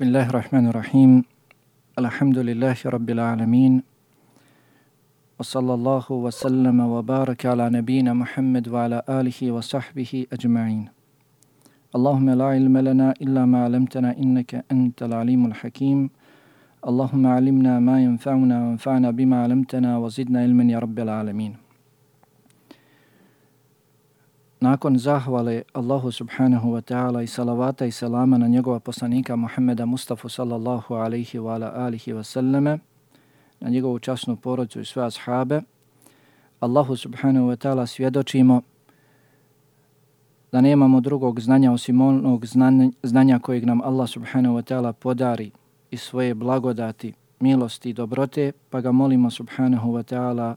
بسم الله الرحمن الرحيم الحمد لله رب العالمين وصلى الله وسلم وبارك على نبينا محمد وعلى آله وصحبه أجمعين اللهم لا علم لنا إلا ما علمتنا إنك أنت العليم الحكيم اللهم علمنا ما ينفعنا وانفعنا بما علمتنا وزدنا علما يا رب العالمين Nakon zahvale Allahu subhanahu wa ta'ala i salavata i salama na njegova poslanika Muhammeda Mustafa sallallahu alaihi wa ala alihi wa sallame, na njegovu časnu porodcu i sve ashabe, Allahu subhanahu wa ta'ala svjedočimo da nemamo drugog znanja osim onog znanja, znanja kojeg nam Allah subhanahu wa ta'ala podari i svoje blagodati, milosti i dobrote, pa ga molimo subhanahu wa ta'ala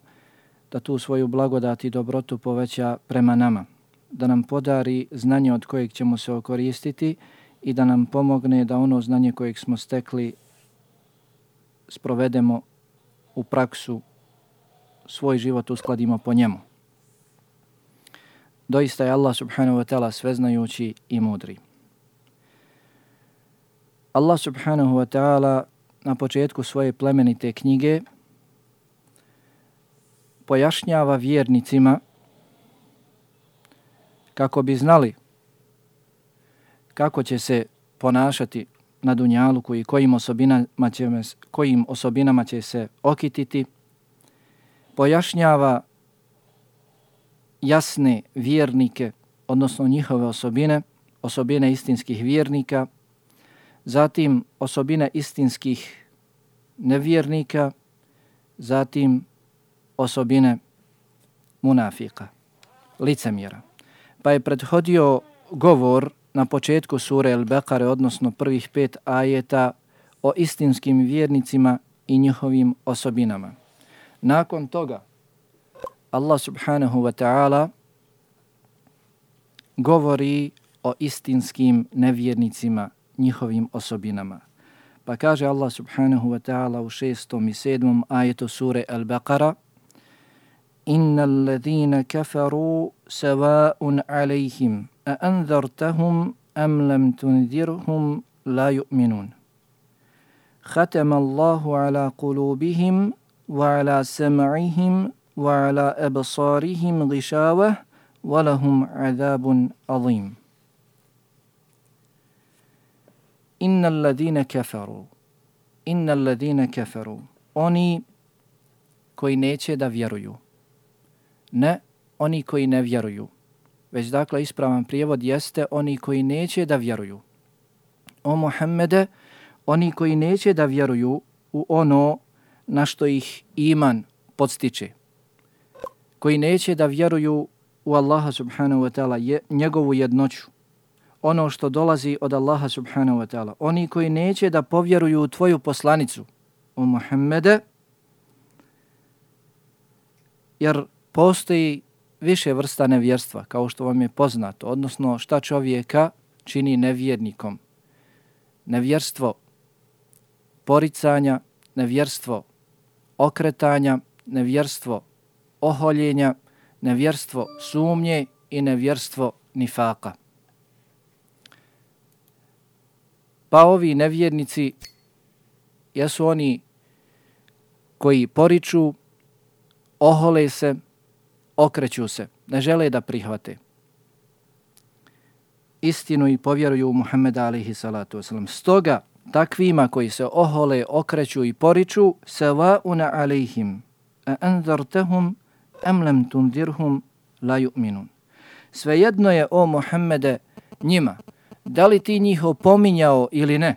da tu svoju blagodat i dobrotu poveća prema nama da nam podari znanje od kojeg ćemo se okoristiti i da nam pomogne da ono znanje kojeg smo stekli sprovedemo u praksu, svoj život uskladimo po njemu. Doista je Allah subhanahu wa ta'ala sveznajući i mudri. Allah subhanahu wa ta'ala na početku svoje plemenite knjige pojašnjava vjernicima kako bi znali kako će se ponašati na dunjaluku i kojim osobinama će, kojim osobinama će se okititi, pojašnjava jasne vjernike, odnosno njihove osobine, osobine istinskih vjernika, zatim osobine istinskih nevjernika, zatim osobine munafika, licemjera pa je prethodio govor na početku sure Al-Baqare, odnosno prvih pet ajeta, o istinskim vjernicima i njihovim osobinama. Nakon toga, Allah subhanahu wa ta'ala govori o istinskim nevjernicima, njihovim osobinama. Pa kaže Allah subhanahu wa ta'ala u šestom i sedmom ajetu sure Al-Baqara Inna alladhina kafaru سواء عليهم أأنذرتهم أم لم تنذرهم؟ لا يؤمنون. ختم الله على قلوبهم وعلى سمعهم وعلى أبصارهم غشاوة ولهم عذاب عظيم. إن الذين كفروا إن الذين كفروا oni koji neće da vjeruju ne oni koji ne vjeruju. Već dakle ispravan prijevod jeste oni koji neće da vjeruju. O Muhammede, oni koji neće da vjeruju u ono na što ih iman podstiče. Koji neće da vjeruju u Allaha subhanahu wa ta'ala, je, njegovu jednoću. Ono što dolazi od Allaha subhanahu wa ta'ala. Oni koji neće da povjeruju u tvoju poslanicu, o Muhammede, jer postoji više vrsta nevjerstva, kao što vam je poznato, odnosno šta čovjeka čini nevjernikom. Nevjerstvo poricanja, nevjerstvo okretanja, nevjerstvo oholjenja, nevjerstvo sumnje i nevjerstvo nifaka. Pa ovi nevjernici jesu oni koji poriču, ohole se, okreću se, ne žele da prihvate istinu i povjeruju u Muhammeda alihi salatu wasalam. Stoga, takvima koji se ohole, okreću i poriču, se va una alihim, a anzartahum em lem tundirhum, la yu'minun. Svejedno je o Muhammede njima, da li ti njih opominjao ili ne?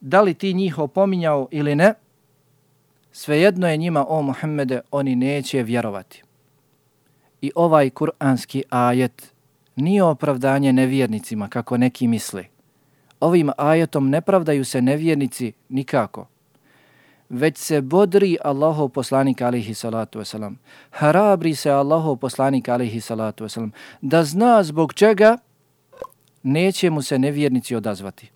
Da li ti njih opominjao ili ne? Svejedno je njima, o Muhammede, oni neće vjerovati. I ovaj kuranski ajet nije opravdanje nevjernicima, kako neki misle. Ovim ajetom ne pravdaju se nevjernici nikako, već se bodri Allahov poslanik alihi salatu wasalam. Harabri se Allahov poslanik alihi salatu wasalam. Da zna zbog čega neće mu se nevjernici odazvati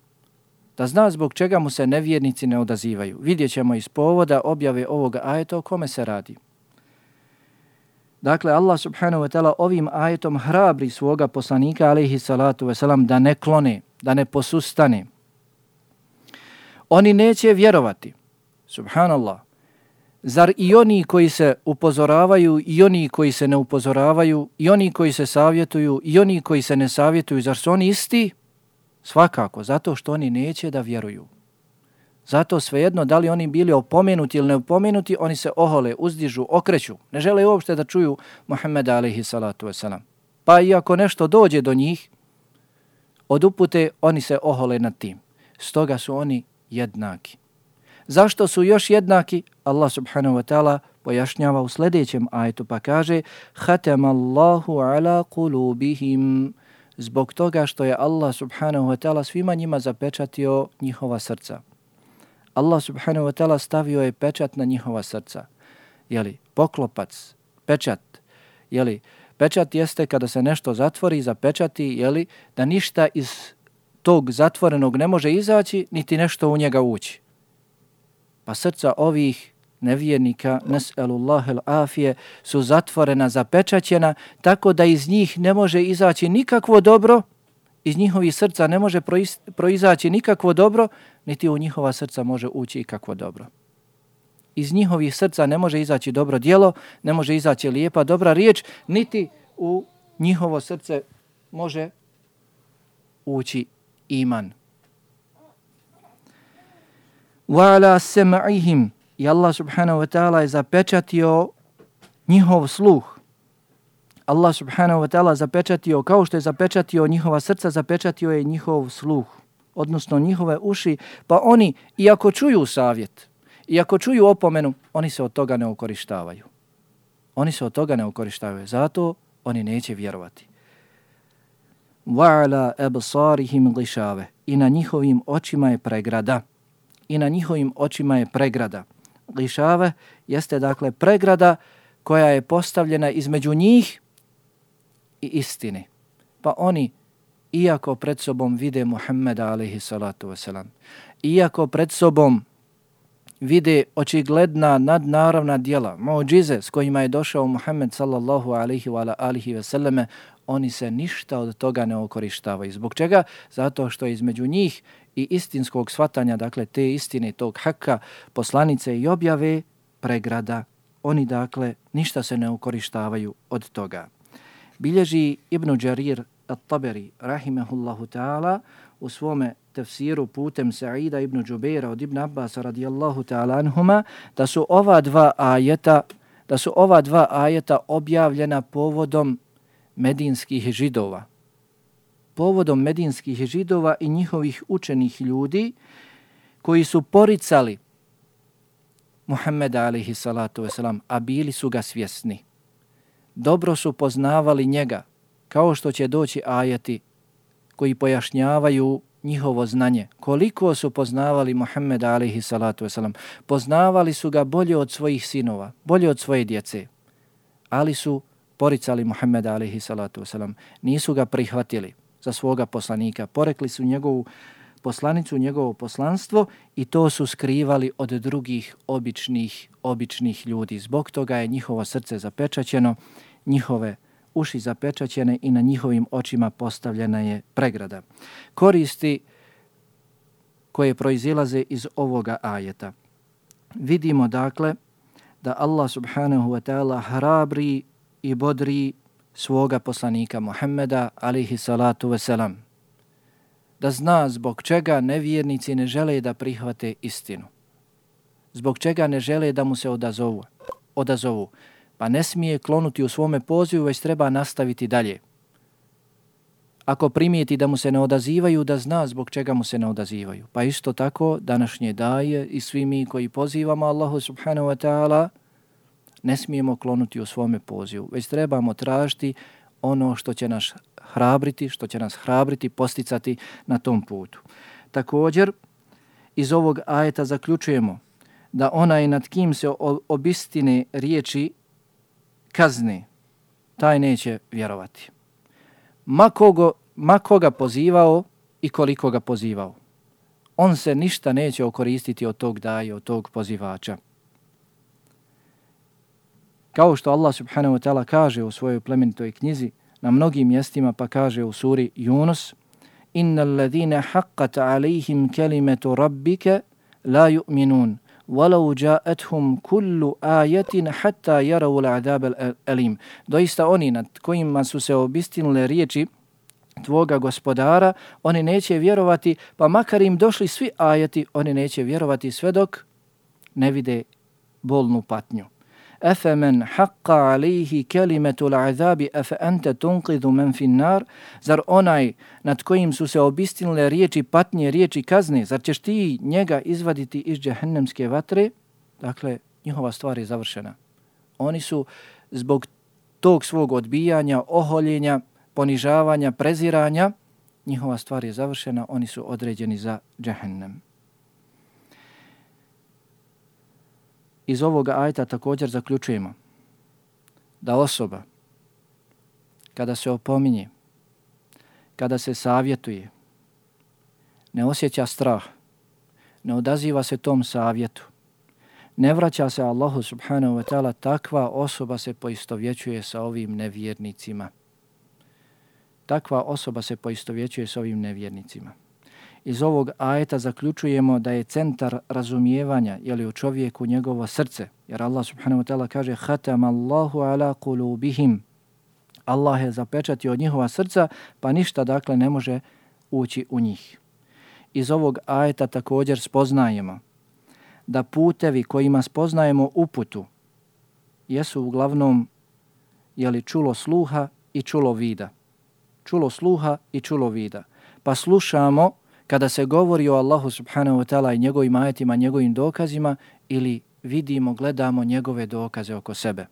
da zna zbog čega mu se nevjernici ne odazivaju. Vidjet ćemo iz povoda objave ovoga ajeta o kome se radi. Dakle, Allah subhanahu wa ta'ala ovim ajetom hrabri svoga poslanika, alaihi salatu wasalam, da ne klone, da ne posustane. Oni neće vjerovati. Subhanallah. Zar i oni koji se upozoravaju i oni koji se ne upozoravaju i oni koji se savjetuju i oni koji se ne savjetuju, zar su oni isti? Svakako, zato što oni neće da vjeruju. Zato svejedno da li oni bili opomenuti ili neopomenuti, oni se ohole, uzdižu, okreću. Ne žele uopšte da čuju Muhammeda alaihi salatu wasalam. Pa i ako nešto dođe do njih, od upute oni se ohole nad tim. Stoga su oni jednaki. Zašto su još jednaki? Allah subhanahu wa ta'ala pojašnjava u sljedećem ajetu pa kaže Hatem Allahu ala kulubihim zbog toga što je Allah subhanahu wa ta'ala svima njima zapečatio njihova srca. Allah subhanahu wa ta'ala stavio je pečat na njihova srca. Jeli, poklopac, pečat, jeli, pečat jeste kada se nešto zatvori, zapečati, jeli, da ništa iz tog zatvorenog ne može izaći, niti nešto u njega ući. Pa srca ovih nevjernika, nes'elullahel afije, su zatvorena, zapečaćena, tako da iz njih ne može izaći nikakvo dobro, iz njihovih srca ne može proizaći nikakvo dobro, niti u njihova srca može ući ikakvo dobro. Iz njihovih srca ne može izaći dobro dijelo, ne može izaći lijepa, dobra riječ, niti u njihovo srce može ući iman. وَعَلَى سَمَعِهِمْ I Allah subhanahu wa ta'ala je zapečatio njihov sluh. Allah subhanahu wa ta'ala zapečatio, kao što je zapečatio njihova srca, zapečatio je njihov sluh, odnosno njihove uši, pa oni, iako čuju savjet, iako čuju opomenu, oni se od toga ne okorištavaju. Oni se od toga ne okorištavaju, zato oni neće vjerovati. وَعَلَا أَبْصَارِهِمْ غِشَاوَ I na njihovim očima je pregrada. I na njihovim očima je pregrada. Glišave jeste dakle pregrada koja je postavljena između njih i istine. Pa oni, iako pred sobom vide Muhammeda alaihi salatu wasalam, iako pred sobom vide očigledna nadnaravna dijela, mođize s kojima je došao Muhammed sallallahu alaihi wa alihi wasallame, oni se ništa od toga ne okorištavaju. Zbog čega? Zato što između njih i istinskog svatanja, dakle te istine, tog haka, poslanice i objave, pregrada. Oni, dakle, ništa se ne ukorištavaju od toga bilježi Ibn Đarir at-Taberi, rahimehullahu ta'ala, u svome tefsiru putem Sa'ida ibn Đubeira od Ibn Abbas radijallahu ta'ala anhuma, da su ova dva ajeta, da su ova dva ajeta objavljena povodom medinskih židova. Povodom medinskih židova i njihovih učenih ljudi koji su poricali Muhammeda alaihi salatu wasalam, a bili su ga svjesni dobro su poznavali njega, kao što će doći ajati koji pojašnjavaju njihovo znanje. Koliko su poznavali Muhammeda alaihi salatu wasalam. Poznavali su ga bolje od svojih sinova, bolje od svoje djece. Ali su poricali Muhammeda alaihi salatu wasalam. Nisu ga prihvatili za svoga poslanika. Porekli su njegovu poslanicu, njegovo poslanstvo i to su skrivali od drugih običnih, običnih ljudi. Zbog toga je njihovo srce zapečaćeno njihove uši zapečaćene i na njihovim očima postavljena je pregrada. Koristi koje proizilaze iz ovoga ajeta. Vidimo dakle da Allah subhanahu wa ta'ala hrabri i bodri svoga poslanika Muhammeda alihi salatu veselam, Da zna zbog čega nevjernici ne žele da prihvate istinu. Zbog čega ne žele da mu se odazovu. odazovu pa ne smije klonuti u svome pozivu, već treba nastaviti dalje. Ako primijeti da mu se ne odazivaju, da zna zbog čega mu se ne odazivaju. Pa isto tako, današnje daje i svi mi koji pozivamo Allahu subhanahu wa ta'ala, ne smijemo klonuti u svome pozivu, već trebamo tražiti ono što će nas hrabriti, što će nas hrabriti, posticati na tom putu. Također, iz ovog ajeta zaključujemo da onaj nad kim se obistine riječi kazni, taj neće vjerovati. Ma, kogo, ma koga pozivao i koliko ga pozivao. On se ništa neće okoristiti od tog daje, od tog pozivača. Kao što Allah subhanahu wa ta'ala kaže u svojoj plemenitoj knjizi na mnogim mjestima pa kaže u suri Yunus inna alladhina haqqat alayhim kalimatu rabbika la yu'minun walau ja'atuhum kullu ayatin hatta yaraw al'adab al'alim. Doista oni nad kojima su se obistinule riječi tvoga gospodara oni neće vjerovati pa makar im došli svi ajati oni neće vjerovati sve dok ne vide bolnu patnju. Efemen haqqa alihi kelimetu l'azabi efe ente man men fin nar, zar onaj nad kojim su se obistinile riječi patnje, riječi kazne, zar ćeš ti njega izvaditi iz džehennemske vatre? Dakle, njihova stvar je završena. Oni su zbog tog svog odbijanja, oholjenja, ponižavanja, preziranja, njihova stvar je završena, oni su određeni za džehennem. Iz ovoga ajta također zaključujemo da osoba kada se opominje, kada se savjetuje, ne osjeća strah, ne odaziva se tom savjetu, ne vraća se Allahu subhanahu wa ta'ala, takva osoba se poistovjećuje sa ovim nevjernicima. Takva osoba se poistovjećuje sa ovim nevjernicima iz ovog ajeta zaključujemo da je centar razumijevanja je li u čovjeku njegovo srce. Jer Allah subhanahu wa ta'ala kaže Hatam Allahu ala kulubihim. Allah je zapečatio od njihova srca pa ništa dakle ne može ući u njih. Iz ovog ajeta također spoznajemo da putevi kojima spoznajemo uputu jesu uglavnom jeli čulo sluha i čulo vida. Čulo sluha i čulo vida. Pa slušamo kada se govori o Allahu subhanahu wa ta'ala i njegovim ajetima, njegovim dokazima ili vidimo, gledamo njegove dokaze oko sebe.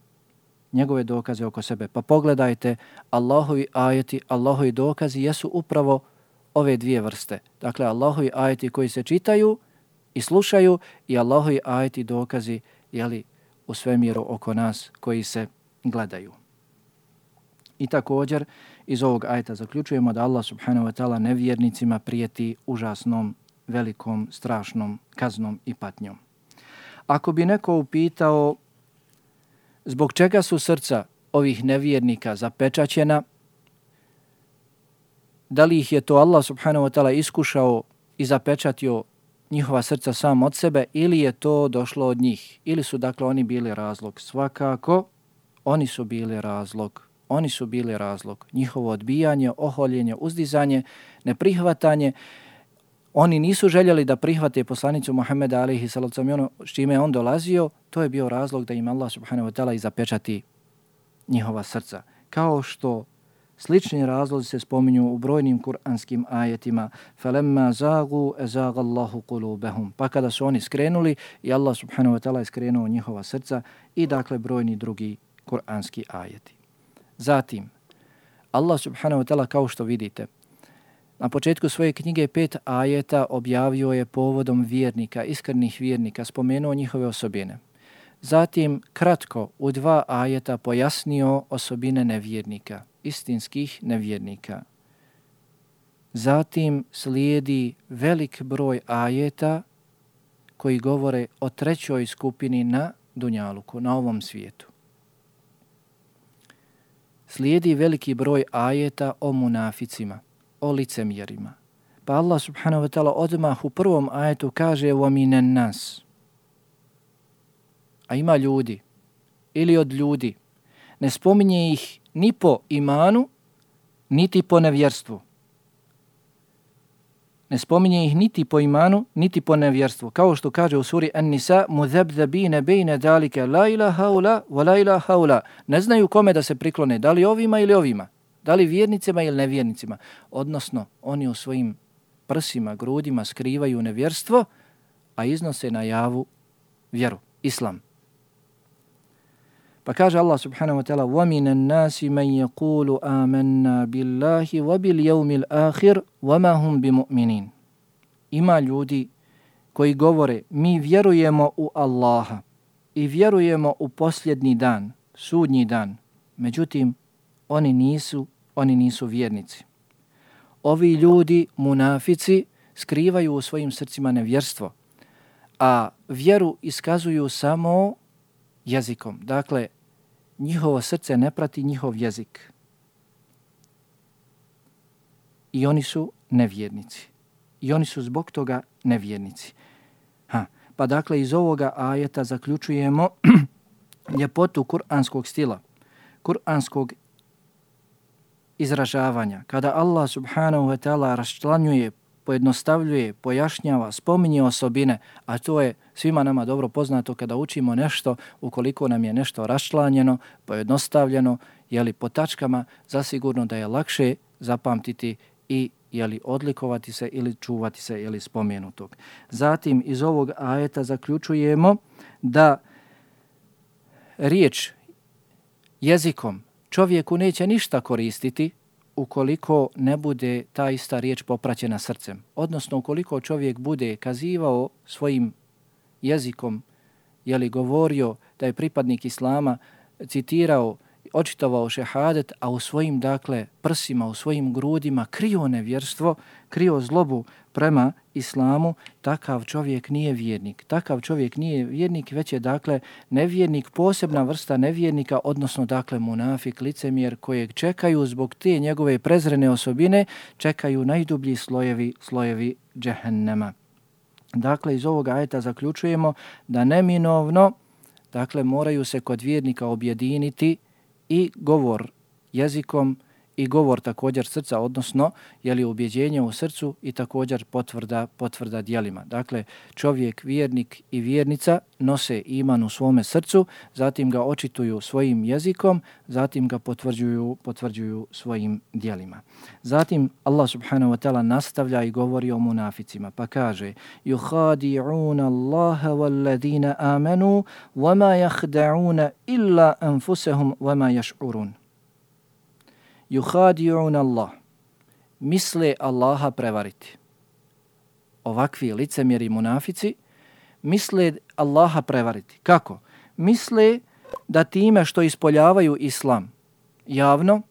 Njegove dokaze oko sebe. Pa pogledajte, Allahovi ajeti, Allahovi dokazi jesu upravo ove dvije vrste. Dakle, Allahovi ajeti koji se čitaju i slušaju i Allahovi ajeti dokazi jeli, u svemiru oko nas koji se gledaju. I također, iz ovog ajta zaključujemo da Allah subhanahu wa ta'ala nevjernicima prijeti užasnom, velikom, strašnom kaznom i patnjom. Ako bi neko upitao zbog čega su srca ovih nevjernika zapečaćena, da li ih je to Allah subhanahu wa ta'ala iskušao i zapečatio njihova srca sam od sebe ili je to došlo od njih? Ili su dakle oni bili razlog? Svakako oni su bili razlog Oni su bili razlog. Njihovo odbijanje, oholjenje, uzdizanje, neprihvatanje. Oni nisu željeli da prihvate poslanicu Muhammeda alihi salacom i ono s čime je on dolazio, to je bio razlog da im Allah subhanahu wa ta'ala i zapečati njihova srca. Kao što slični razlozi se spominju u brojnim kuranskim ajetima فَلَمَّا زَاغُوا اَزَاغَ اللَّهُ قُلُوبَهُمْ Pa kada su oni skrenuli i Allah subhanahu wa ta'ala je skrenuo njihova srca i dakle brojni drugi kuranski ajeti. Zatim, Allah subhanahu wa ta'ala kao što vidite, na početku svoje knjige pet ajeta objavio je povodom vjernika, iskrenih vjernika, spomenuo njihove osobine. Zatim, kratko, u dva ajeta pojasnio osobine nevjernika, istinskih nevjernika. Zatim slijedi velik broj ajeta koji govore o trećoj skupini na Dunjaluku, na ovom svijetu slijedi veliki broj ajeta o munaficima, o licemjerima. Pa Allah subhanahu wa ta'ala odmah u prvom ajetu kaže وَمِنَ nas. A ima ljudi ili od ljudi. Ne spominje ih ni po imanu, niti po nevjerstvu ne spominje ih niti po imanu, niti po nevjerstvu. Kao što kaže u suri An-Nisa, muzabzabine bejne dalike la ila haula, wa la ila haula. Ne znaju kome da se priklone, da li ovima ili ovima, da li vjernicima ili nevjernicima. Odnosno, oni u svojim prsima, grudima skrivaju nevjerstvo, a iznose na javu vjeru, islam. Pa kaže Allah subhanahu wa ta'ala وَمِنَ النَّاسِ مَنْ يَقُولُ آمَنَّا بِاللَّهِ وَبِالْيَوْمِ الْآخِرِ وَمَا هُمْ بِمُؤْمِنِينَ Ima ljudi koji govore mi vjerujemo u Allaha i vjerujemo u posljednji dan, sudnji dan. Međutim, oni nisu, oni nisu vjernici. Ovi ljudi, munafici, skrivaju u svojim srcima nevjerstvo, a vjeru iskazuju samo jezikom. Dakle, njihovo srce ne prati njihov jezik. i oni su nevjernici. I oni su zbog toga nevjernici. Ha, pa dakle iz ovoga ajeta zaključujemo ljepotu kuranskog stila, kuranskog izražavanja. Kada Allah subhanahu wa ta'ala raščlanjuje, pojednostavljuje, pojašnjava, spominje osobine, a to je svima nama dobro poznato kada učimo nešto, ukoliko nam je nešto raščlanjeno, pojednostavljeno, jeli po tačkama, zasigurno da je lakše zapamtiti i jeli odlikovati se ili čuvati se ili spomenutog. Zatim iz ovog ajeta zaključujemo da riječ jezikom čovjeku neće ništa koristiti ukoliko ne bude ta ista riječ popraćena srcem. Odnosno, ukoliko čovjek bude kazivao svojim jezikom, je li govorio da je pripadnik Islama, citirao očitovao šehadet, a u svojim, dakle, prsima, u svojim grudima krio nevjerstvo, krio zlobu prema islamu, takav čovjek nije vjernik. Takav čovjek nije vjernik, već je, dakle, nevjernik, posebna vrsta nevjernika, odnosno, dakle, munafik, licemjer, kojeg čekaju zbog te njegove prezrene osobine, čekaju najdublji slojevi, slojevi džehennema. Dakle, iz ovog ajeta zaključujemo da neminovno, dakle, moraju se kod vjernika objediniti i govor jezikom i govor također srca, odnosno je li ubjeđenje u srcu i također potvrda potvrda dijelima. Dakle, čovjek, vjernik i vjernica nose iman u svome srcu, zatim ga očituju svojim jezikom, zatim ga potvrđuju, potvrđuju svojim dijelima. Zatim Allah subhanahu wa ta'ala nastavlja i govori o munaficima, pa kaže yuhadi'una Allaha wal amanu wama yakhda'una illa anfusahum wama yash'urun yuhadi'un Allah, misle Allaha prevariti. Ovakvi licemjeri munafici misle Allaha prevariti. Kako? Misle da time što ispoljavaju islam javno,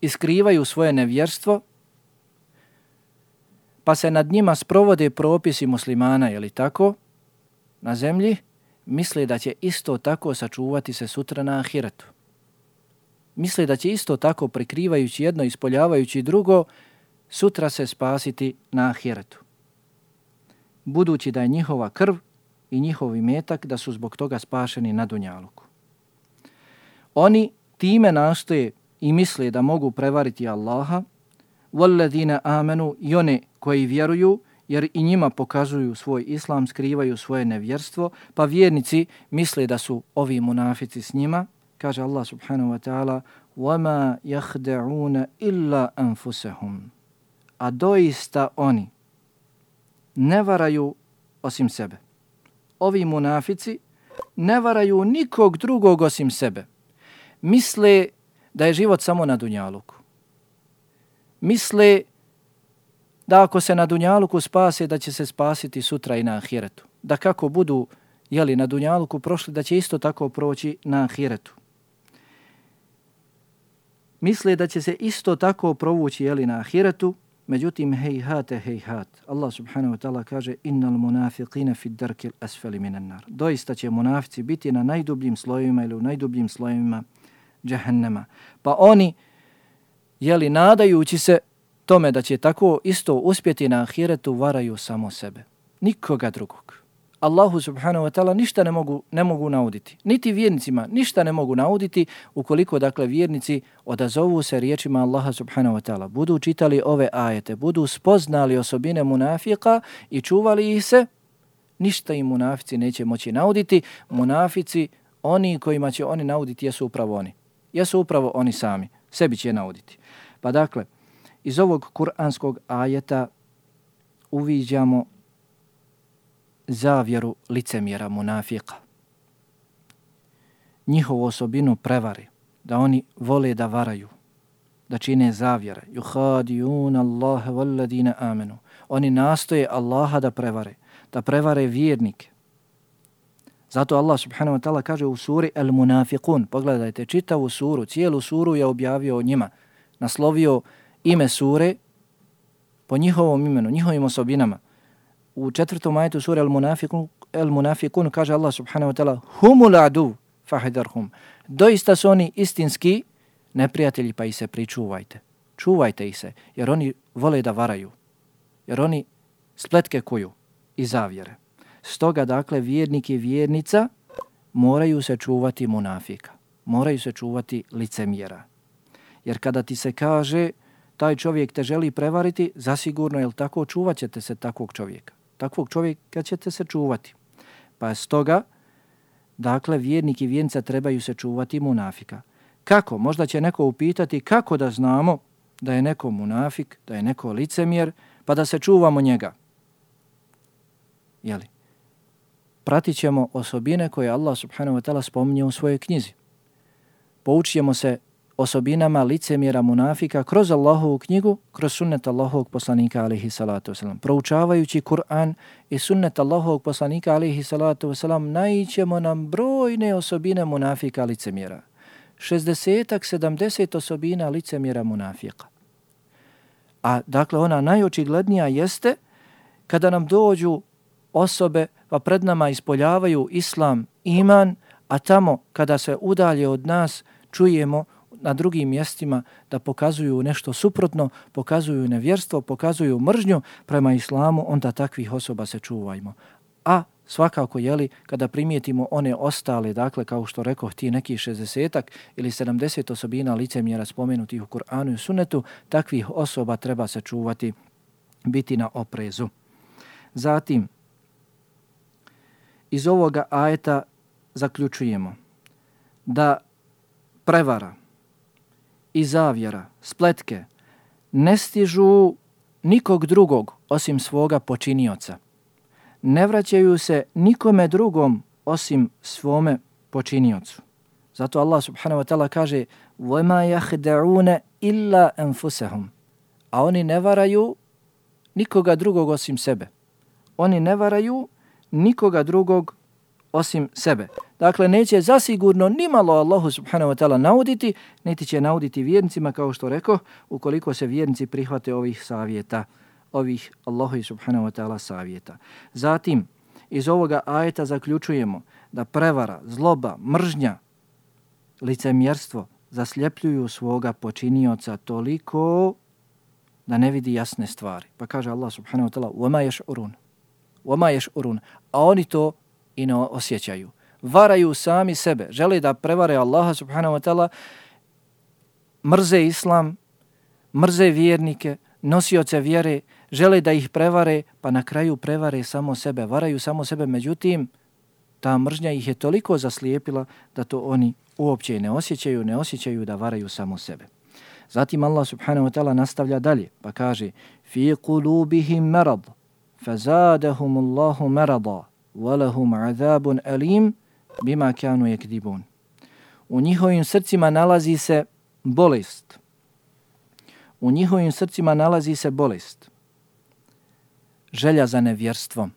iskrivaju svoje nevjerstvo, pa se nad njima sprovode propisi muslimana, je li tako, na zemlji, misle da će isto tako sačuvati se sutra na ahiretu misle da će isto tako prikrivajući jedno i ispoljavajući drugo, sutra se spasiti na ahiretu. Budući da je njihova krv i njihovi metak da su zbog toga spašeni na Dunjaluku. Oni time nastoje i misle da mogu prevariti Allaha, وَالَّذِينَ amenu i one koji vjeruju, jer i njima pokazuju svoj islam, skrivaju svoje nevjerstvo, pa vjernici misle da su ovi munafici s njima, kaže Allah subhanahu wa ta'ala وَمَا يَخْدَعُونَ إِلَّا أَنفُسَهُمْ A doista oni ne varaju osim sebe. Ovi munafici ne varaju nikog drugog osim sebe. Misle da je život samo na Dunjaluku. Misle da ako se na Dunjaluku spase, da će se spasiti sutra i na Ahiretu. Da kako budu jeli, na Dunjaluku prošli, da će isto tako proći na Ahiretu misle da će se isto tako provući jeli na ahiretu, međutim hejhate hejhat. Allah subhanahu wa ta'ala kaže innal munafiqina fi darkil asfali minan nar. Doista će munafici biti na najdubljim slojevima ili u najdubljim slojevima džahannama. Pa oni, jeli nadajući se tome da će tako isto uspjeti na ahiretu, varaju samo sebe. Nikoga drugog. Allahu subhanahu wa ta'ala ništa ne mogu, ne mogu nauditi. Niti vjernicima ništa ne mogu nauditi ukoliko dakle vjernici odazovu se riječima Allaha subhanahu wa ta'ala. Budu čitali ove ajete, budu spoznali osobine munafika i čuvali ih se, ništa im munafici neće moći nauditi. Munafici, oni kojima će oni nauditi, jesu upravo oni. Jesu upravo oni sami. Sebi će nauditi. Pa dakle, iz ovog kuranskog ajeta uviđamo zavjeru licemjera munafika. Njihovu osobinu prevari, da oni vole da varaju, da čine zavjere. Juhadijun Allahe valladine amenu. Oni nastoje Allaha da prevare, da prevare vjernike. Zato Allah subhanahu wa ta'ala kaže u suri El Munafiqun, pogledajte, čitavu suru, cijelu suru je objavio o njima, naslovio ime sure po njihovom imenu, njihovim osobinama u četvrtom ajetu sura El Munafikun, El Munafikun kaže Allah subhanahu wa ta'ala humul adu fahidarhum. Doista su oni istinski neprijatelji pa ih se pričuvajte. čuvajte ih se, jer oni vole da varaju, jer oni spletke kuju i zavjere. Stoga, dakle, vjernik i vjernica moraju se čuvati munafika, moraju se čuvati licemjera. Jer kada ti se kaže taj čovjek te želi prevariti, zasigurno, je tako, čuvat ćete se takvog čovjeka. Takvog čovjeka ćete se čuvati. Pa stoga, dakle, vjernik i vjernica trebaju se čuvati munafika. Kako? Možda će neko upitati kako da znamo da je neko munafik, da je neko licemjer, pa da se čuvamo njega. Jeli? Pratit ćemo osobine koje Allah subhanahu wa ta'ala spominje u svojoj knjizi. Poučit se osobinama licemjera munafika kroz Allahovu knjigu, kroz sunnet Allahovog poslanika alihi salatu wasalam. Proučavajući Kur'an i sunnet Allahovog poslanika alihi salatu wasalam, najićemo nam brojne osobine munafika licemjera. 60-ak, 70 osobina licemjera munafika. A dakle, ona najočiglednija jeste kada nam dođu osobe pa pred nama ispoljavaju islam, iman, a tamo kada se udalje od nas čujemo na drugim mjestima da pokazuju nešto suprotno, pokazuju nevjerstvo, pokazuju mržnju prema islamu, onda takvih osoba se čuvajmo. A svakako, jeli, kada primijetimo one ostale, dakle, kao što rekao, ti neki 60 ili 70 osobina licemjera spomenutih u Kur'anu i Sunnetu, takvih osoba treba se čuvati, biti na oprezu. Zatim, iz ovoga ajeta zaključujemo da prevara, i zavjera, spletke, ne stižu nikog drugog osim svoga počinioca. Ne vraćaju se nikome drugom osim svome počiniocu. Zato Allah subhanahu wa ta'ala kaže وَمَا يَحْدَعُونَ إِلَّا أَنفُسَهُمْ A oni ne varaju nikoga drugog osim sebe. Oni ne varaju nikoga drugog osim sebe. Dakle, neće zasigurno ni malo Allahu subhanahu wa ta'ala nauditi, niti će nauditi vjernicima, kao što rekao, ukoliko se vjernici prihvate ovih savjeta, ovih Allahu subhanahu wa ta'ala savjeta. Zatim, iz ovoga ajeta zaključujemo da prevara, zloba, mržnja, licemjerstvo zasljepljuju svoga počinioca toliko da ne vidi jasne stvari. Pa kaže Allah subhanahu wa ta'ala, وَمَا يَشْعُرُونَ وَمَا يَشْعُرُونَ A oni to i ne osjećaju. Varaju sami sebe, žele da prevare Allaha subhanahu wa ta'ala, mrze islam, mrze vjernike, nosioce vjere, žele da ih prevare, pa na kraju prevare samo sebe, varaju samo sebe, međutim, ta mržnja ih je toliko zaslijepila da to oni uopće ne osjećaju, ne osjećaju da varaju samo sebe. Zatim Allah subhanahu wa ta'ala nastavlja dalje, pa kaže fi qulubihim marad, fazadahum Allahu marada, وَلَهُمْ عَذَابٌ أَلِيمٌ بِمَا كَانُوا يَكْدِبُونَ U njihovim srcima nalazi se bolest. U njihovim srcima nalazi se bolest. Želja za nevjerstvom.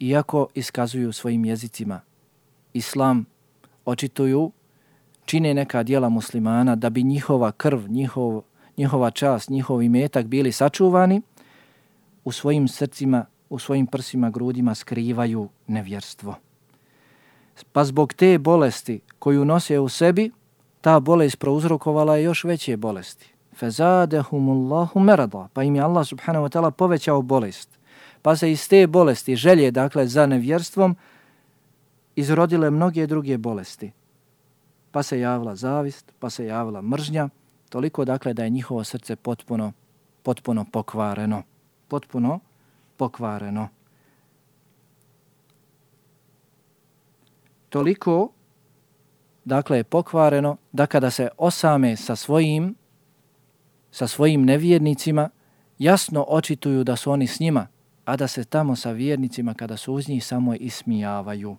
Iako iskazuju svojim jezicima islam, očituju, čine neka dijela muslimana da bi njihova krv, njihov, njihova čast, njihov imetak bili sačuvani, u svojim srcima u svojim prsima, grudima skrivaju nevjerstvo. Pa zbog te bolesti koju nose u sebi, ta bolest prouzrokovala je još veće bolesti. Fezadehumullahu merada, pa im je Allah subhanahu wa ta'ala povećao bolest. Pa se iz te bolesti, želje dakle za nevjerstvom, izrodile mnoge druge bolesti. Pa se javila zavist, pa se javila mržnja, toliko dakle da je njihovo srce potpuno, potpuno pokvareno. Potpuno pokvareno. Toliko, dakle, je pokvareno da kada se osame sa svojim, sa svojim nevjernicima, jasno očituju da su oni s njima, a da se tamo sa vjernicima kada su uz njih samo ismijavaju.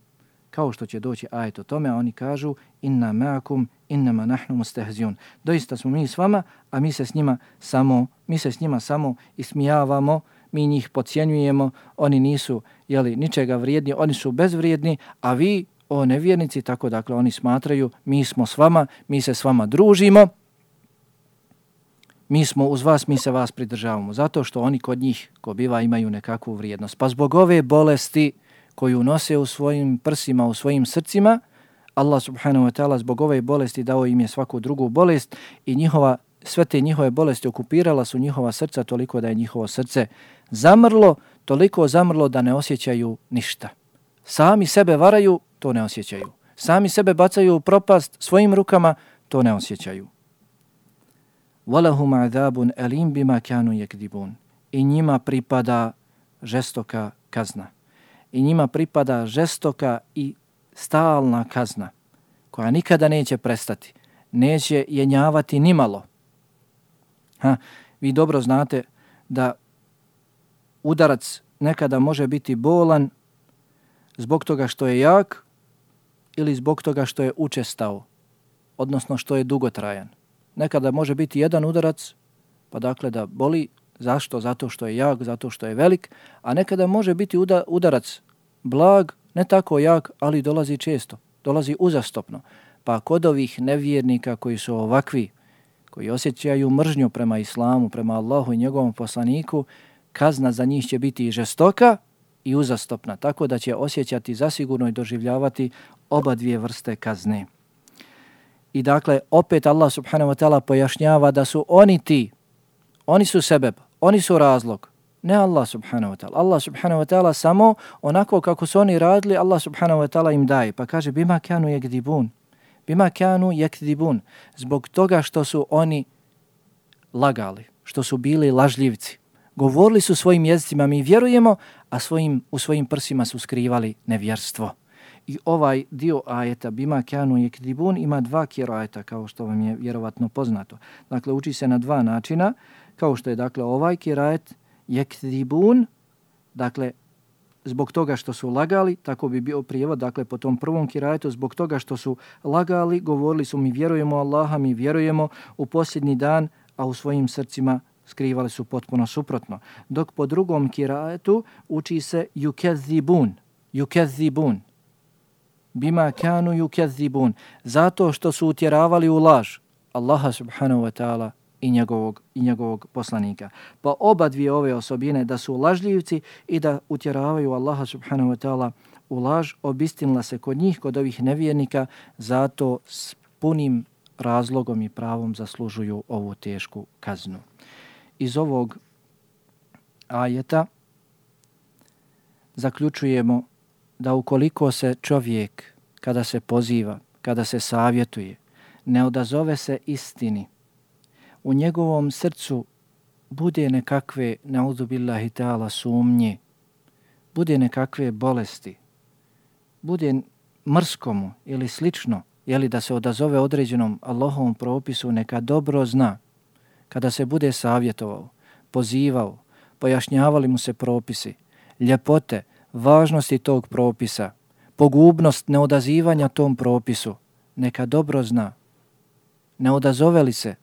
Kao što će doći ajet o tome, oni kažu inna ma'akum innama nahnu mustahziun. Doista smo mi s vama, a mi se s njima samo, mi se s njima samo ismijavamo, mi njih pocijenjujemo, oni nisu jeli, ničega vrijedni, oni su bezvrijedni, a vi, o nevjernici, tako dakle oni smatraju, mi smo s vama, mi se s vama družimo, mi smo uz vas, mi se vas pridržavamo, zato što oni kod njih, ko biva, imaju nekakvu vrijednost. Pa zbog ove bolesti koju nose u svojim prsima, u svojim srcima, Allah subhanahu wa ta'ala zbog ove bolesti dao im je svaku drugu bolest i njihova sve te njihove bolesti okupirala su njihova srca toliko da je njihovo srce zamrlo, toliko zamrlo da ne osjećaju ništa. Sami sebe varaju, to ne osjećaju. Sami sebe bacaju u propast svojim rukama, to ne osjećaju. وَلَهُمْ عَذَابٌ أَلِيمْ بِمَا كَانُوا يَكْدِبُونَ I njima pripada žestoka kazna. I njima pripada žestoka i stalna kazna koja nikada neće prestati. Neće jenjavati ni malo. Ha, vi dobro znate da udarac nekada može biti bolan zbog toga što je jak ili zbog toga što je učestao, odnosno što je dugotrajan. Nekada može biti jedan udarac, pa dakle da boli, zašto? Zato što je jak, zato što je velik, a nekada može biti udarac blag, ne tako jak, ali dolazi često, dolazi uzastopno. Pa kod ovih nevjernika koji su ovakvi, koji osjećaju mržnju prema islamu, prema Allahu i njegovom poslaniku, kazna za njih će biti žestoka i uzastopna, tako da će osjećati zasigurno i doživljavati oba dvije vrste kazne. I dakle, opet Allah subhanahu wa ta'ala pojašnjava da su oni ti, oni su sebeb, oni su razlog, ne Allah subhanahu wa ta'ala. Allah subhanahu wa ta'ala samo onako kako su oni radili, Allah subhanahu wa ta'ala im daje. Pa kaže, bima kanu jekdibun, bima kanu jekdibun, zbog toga što su oni lagali, što su bili lažljivci. Govorili su svojim jezicima, mi vjerujemo, a svojim, u svojim prsima su skrivali nevjerstvo. I ovaj dio ajeta, bima kanu jekdibun, ima dva kirajeta, kao što vam je vjerovatno poznato. Dakle, uči se na dva načina, kao što je dakle ovaj kirajet, jekdibun, dakle, zbog toga što su lagali, tako bi bio prijevod, dakle, po tom prvom kirajetu, zbog toga što su lagali, govorili su mi vjerujemo Allaha, mi vjerujemo u posljednji dan, a u svojim srcima skrivali su potpuno suprotno. Dok po drugom kirajetu uči se yukezibun, yukezibun, bima kanu yukezibun, zato što su utjeravali u laž Allaha subhanahu wa ta'ala i njegovog, i njegovog poslanika. Pa oba dvije ove osobine da su lažljivci i da utjeravaju Allaha subhanahu wa ta'ala u laž, obistinila se kod njih, kod ovih nevjernika, zato s punim razlogom i pravom zaslužuju ovu tešku kaznu iz ovog ajeta zaključujemo da ukoliko se čovjek kada se poziva, kada se savjetuje, ne odazove se istini, u njegovom srcu bude nekakve, naudubillahi ta'ala, sumnje, bude nekakve bolesti, bude mrskomu ili slično, jeli da se odazove određenom Allahovom propisu, neka dobro zna kada se bude savjetovao, pozivao, pojašnjavali mu se propisi, ljepote, važnosti tog propisa, pogubnost neodazivanja tom propisu, neka dobro zna. Ne odazove li se,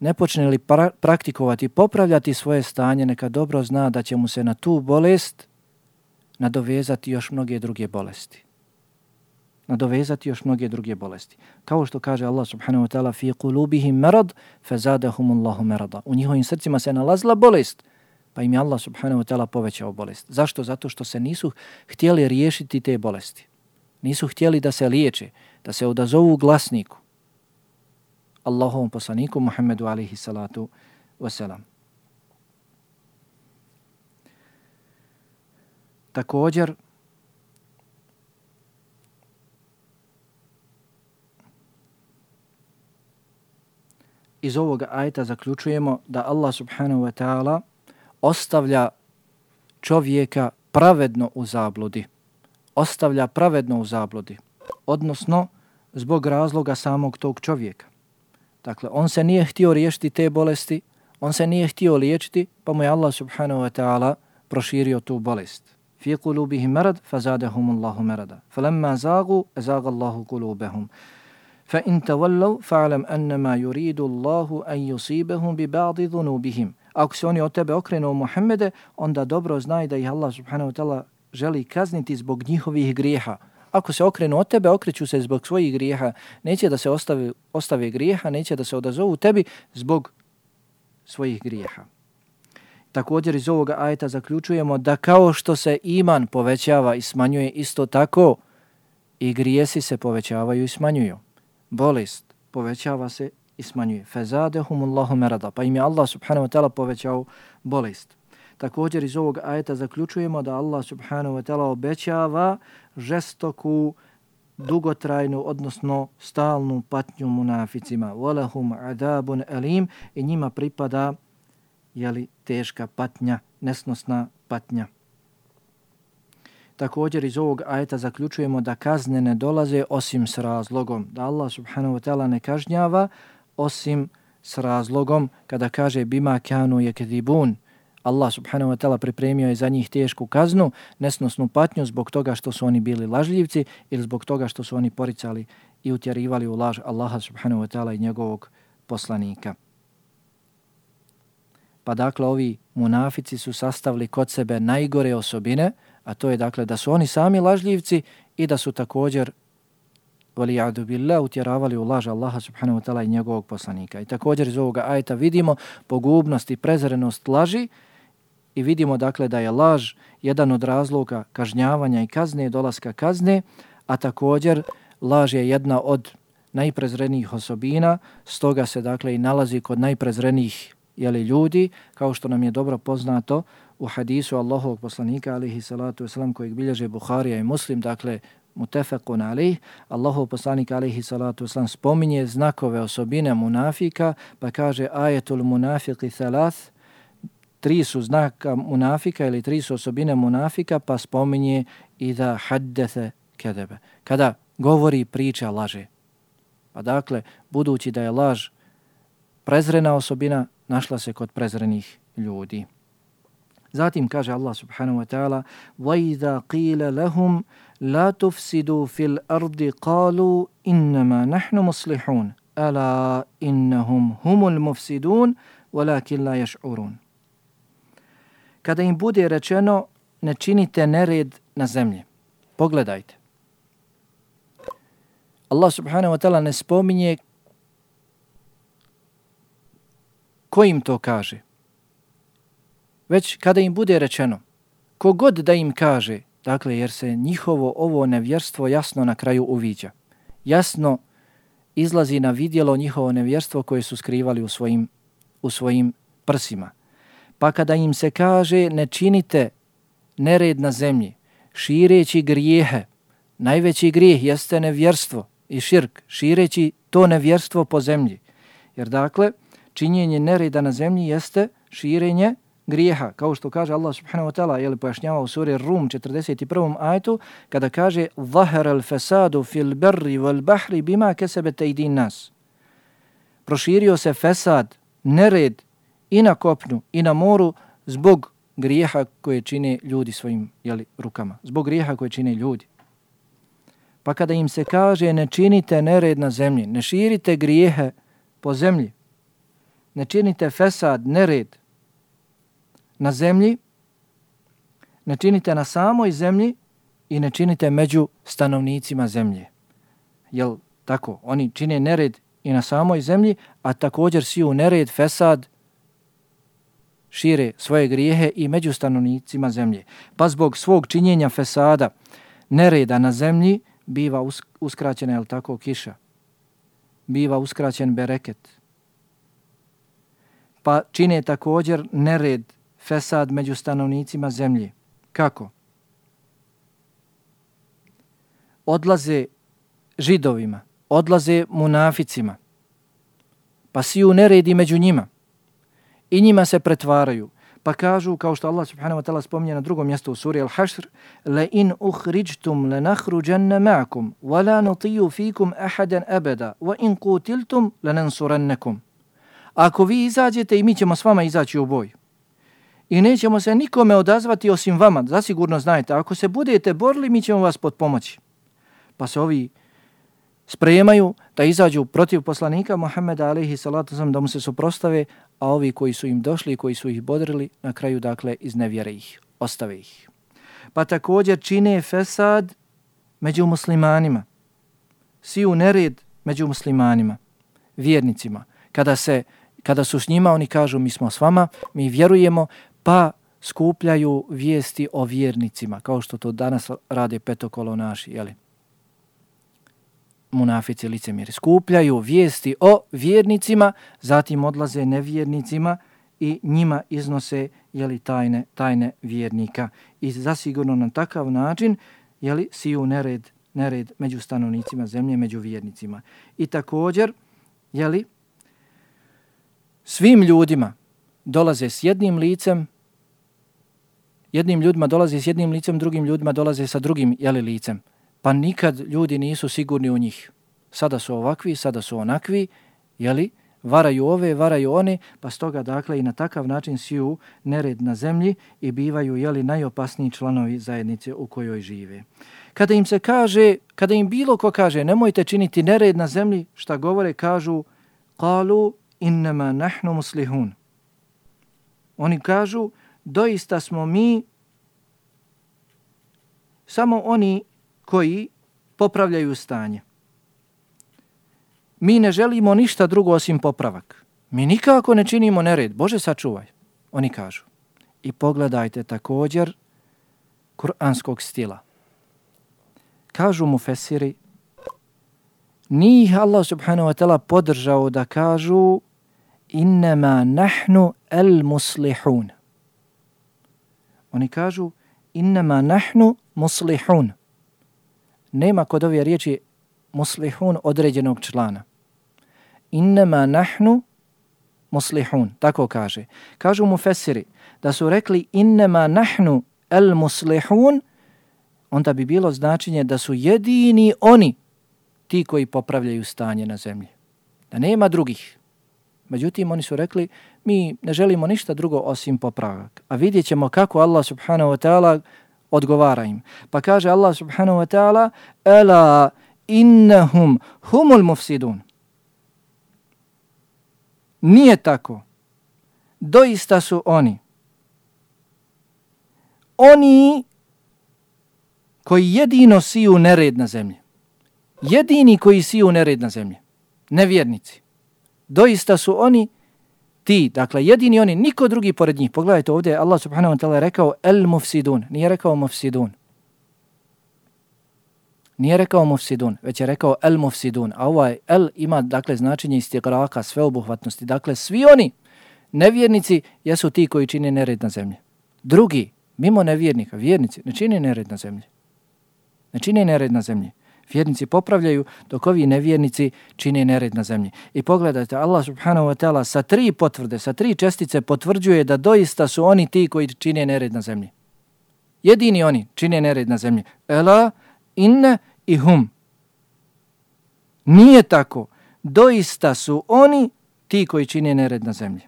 ne počne li pra praktikovati, popravljati svoje stanje, neka dobro zna da će mu se na tu bolest nadovezati još mnoge druge bolesti nadovezati još mnoge druge bolesti. Kao što kaže Allah subhanahu wa ta'ala fi kulubihim marad fazadahum Allahu marada. U njihovim srcima se nalazila bolest, pa im je Allah subhanahu wa ta'ala povećao bolest. Zašto? Zato što se nisu htjeli riješiti te bolesti. Nisu htjeli da se liječe, da se odazovu glasniku. Allahovom poslaniku Muhammedu alihi salatu wasalam. Također, iz ovoga ajta zaključujemo da Allah subhanahu wa ta'ala ostavlja čovjeka pravedno u zabludi. Ostavlja pravedno u zabludi. Odnosno, zbog razloga samog tog čovjeka. Dakle, on se nije htio riješiti te bolesti, on se nije htio liječiti, pa mu je Allah subhanahu wa ta'ala proširio tu bolest. Fi kulubihim marad, fazadahum Allahu marada. Falemma zagu, zaga Allahu kulubahum. Fa in tawallu fa'lam annama yuridu Allahu an yusibahum bi ba'd dhunubihim. Ako se oni od tebe okrenu Muhammede, onda dobro znaj da ih Allah subhanahu wa ta'ala želi kazniti zbog njihovih grijeha. Ako se okrenu od tebe, okreću se zbog svojih grijeha. Neće da se ostave, ostave grijeha, neće da se odazovu tebi zbog svojih grijeha. Također iz ovoga ajeta zaključujemo da kao što se iman povećava i smanjuje isto tako, i grijesi se povećavaju i smanjuju bolest povećava se i smanjuje. Fezadehumullahu merada. Pa im je Allah subhanahu wa ta'ala povećao bolest. Također iz ovog ajeta zaključujemo da Allah subhanahu wa ta'ala obećava žestoku, dugotrajnu, odnosno stalnu patnju munaficima. Walahum adabun alim i njima pripada jeli, teška patnja, nesnosna patnja. Također iz ovog ajeta zaključujemo da kazne ne dolaze osim s razlogom. Da Allah subhanahu wa ta'ala ne kažnjava osim s razlogom kada kaže bima kanu je kedibun. Allah subhanahu wa ta'ala pripremio je za njih tešku kaznu, nesnosnu patnju zbog toga što su oni bili lažljivci ili zbog toga što su oni poricali i utjerivali u laž Allaha subhanahu wa ta'ala i njegovog poslanika. Pa dakle, ovi munafici su sastavili kod sebe najgore osobine, a to je dakle da su oni sami lažljivci i da su također valijadu billah utjeravali u laž Allaha subhanahu wa ta'ala i njegovog poslanika. I također iz ovoga ajta vidimo pogubnost i prezrenost laži i vidimo dakle da je laž jedan od razloga kažnjavanja i kazne dolaska kazne, a također laž je jedna od najprezrenijih osobina, stoga se dakle i nalazi kod najprezrenijih jeli, ljudi, kao što nam je dobro poznato u hadisu Allahovog poslanika alihi salatu wasalam kojeg bilježe Buharija i Muslim, dakle mutefekun alih, Allahov poslanik alihi salatu wasalam spominje znakove osobine munafika, pa kaže ajetul munafiki thalath, tri su znaka munafika ili tri su osobine munafika, pa spominje i da haddethe kedebe. Kada govori priča laže. Pa dakle, budući da je laž prezrena osobina, našla se kod prezrenih ljudi. Zatim kaže Allah subhanahu wa ta'ala وَإِذَا قِيلَ لَهُمْ لَا تُفْسِدُوا فِي الْأَرْضِ قَالُوا إِنَّمَا نَحْنُ مُصْلِحُونَ أَلَا إِنَّهُمْ هُمُ الْمُفْسِدُونَ وَلَكِنْ لَا يَشْعُرُونَ Kada im bude rečeno ne činite nered na zemlji. Pogledajte. Allah subhanahu wa ta'ala ne spominje ko im to kaže već kada im bude rečeno, kogod da im kaže, dakle jer se njihovo ovo nevjerstvo jasno na kraju uviđa, jasno izlazi na vidjelo njihovo nevjerstvo koje su skrivali u svojim, u svojim prsima. Pa kada im se kaže ne činite nered na zemlji, šireći grijehe, najveći grijeh jeste nevjerstvo i širk, šireći to nevjerstvo po zemlji. Jer dakle, činjenje nereda na zemlji jeste širenje grijeha, kao što kaže Allah subhanahu wa ta'ala, je li pojašnjava u suri Rum 41. ajtu, kada kaže Zahar al fesadu fil berri wal bahri bima kesebe tejdin nas. Proširio se fesad, nered i na kopnu i na moru zbog grijeha koje čine ljudi svojim jeli, rukama. Zbog grijeha koje čine ljudi. Pa kada im se kaže ne činite nered na zemlji, ne širite grijehe po zemlji, ne činite fesad, nered, na zemlji, ne činite na samoj zemlji i ne činite među stanovnicima zemlje. Jel tako? Oni čine nered i na samoj zemlji, a također siju nered, fesad, šire svoje grijehe i među stanovnicima zemlje. Pa zbog svog činjenja fesada, nereda na zemlji, biva uskraćena, je tako, kiša. Biva uskraćen bereket. Pa čine također nered fesad među stanovnicima zemlje. Kako? Odlaze židovima, odlaze munaficima, pa si u neredi među njima i njima se pretvaraju. Pa kažu, kao što Allah subhanahu wa ta'ala spominje na drugom mjestu u suri Al-Hashr, le in uhriđtum le nahruđenne ma'akum, wa la nutiju fikum ahadan abada, wa in kutiltum le nansurannekum. Ako vi izađete i mi ćemo s vama izaći u boj i nećemo se nikome odazvati osim vama. Zasigurno znajte, ako se budete borili, mi ćemo vas pod pomoći. Pa se ovi spremaju da izađu protiv poslanika Muhammeda alaihi salatu sam da mu se suprostave, a ovi koji su im došli i koji su ih bodrili, na kraju dakle iznevjere ih, ostave ih. Pa također čine fesad među muslimanima. siju u nered među muslimanima, vjernicima. Kada se kada su s njima, oni kažu mi smo s vama, mi vjerujemo, pa skupljaju vijesti o vjernicima, kao što to danas rade petokolonaši, jeli? Munafici licemjeri. Skupljaju vijesti o vjernicima, zatim odlaze nevjernicima i njima iznose jeli, tajne, tajne vjernika. I zasigurno na takav način jeli, siju nered, nered među stanovnicima zemlje, među vjernicima. I također, jeli, svim ljudima dolaze s jednim licem, jednim ljudima dolaze s jednim licem, drugim ljudima dolaze sa drugim jeli, licem. Pa nikad ljudi nisu sigurni u njih. Sada su ovakvi, sada su onakvi, jeli, varaju ove, varaju one, pa stoga dakle i na takav način siju nered na zemlji i bivaju jeli, najopasniji članovi zajednice u kojoj žive. Kada im se kaže, kada im bilo ko kaže nemojte činiti nered na zemlji, šta govore, kažu qalu innama nahnu muslihun. Oni kažu doista smo mi samo oni koji popravljaju stanje. Mi ne želimo ništa drugo osim popravak. Mi nikako ne činimo nered. Bože, sačuvaj. Oni kažu. I pogledajte također kuranskog stila. Kažu mu Fesiri, nije ih Allah subhanahu wa ta'ala podržao da kažu innama nahnu el muslihun. Oni kažu innama nahnu muslihun. Nema kod ove riječi muslihun određenog člana. Innama nahnu muslihun. Tako kaže. Kažu mu fesiri da su rekli innama nahnu el muslihun, onda bi bilo značenje da su jedini oni ti koji popravljaju stanje na zemlji. Da nema drugih. Međutim, oni su rekli, mi ne želimo ništa drugo osim popravak. A vidjet ćemo kako Allah subhanahu wa ta'ala odgovara im. Pa kaže Allah subhanahu wa ta'ala, Ela innahum humul mufsidun. Nije tako. Doista su oni. Oni koji jedino siju nered na zemlji. Jedini koji siju nered na zemlji. Nevjernici. Doista su oni ti, dakle jedini oni, niko drugi pored njih. Pogledajte ovdje, Allah subhanahu wa ta'ala rekao el mufsidun, nije rekao mufsidun. Nije rekao mufsidun, već je rekao el mufsidun. A ovaj el ima dakle značenje istigraka, sveobuhvatnosti. Dakle, svi oni, nevjernici, jesu ti koji čine nered na zemlji. Drugi, mimo nevjernika, vjernici, ne čine nered na zemlji. Ne čine nered na zemlji. Vjernici popravljaju dok ovi nevjernici čine nered na zemlji. I pogledajte, Allah subhanahu wa ta'ala sa tri potvrde, sa tri čestice potvrđuje da doista su oni ti koji čine nered na zemlji. Jedini oni čine nered na zemlji. Ela, inne i hum. Nije tako. Doista su oni ti koji čine nered na zemlji.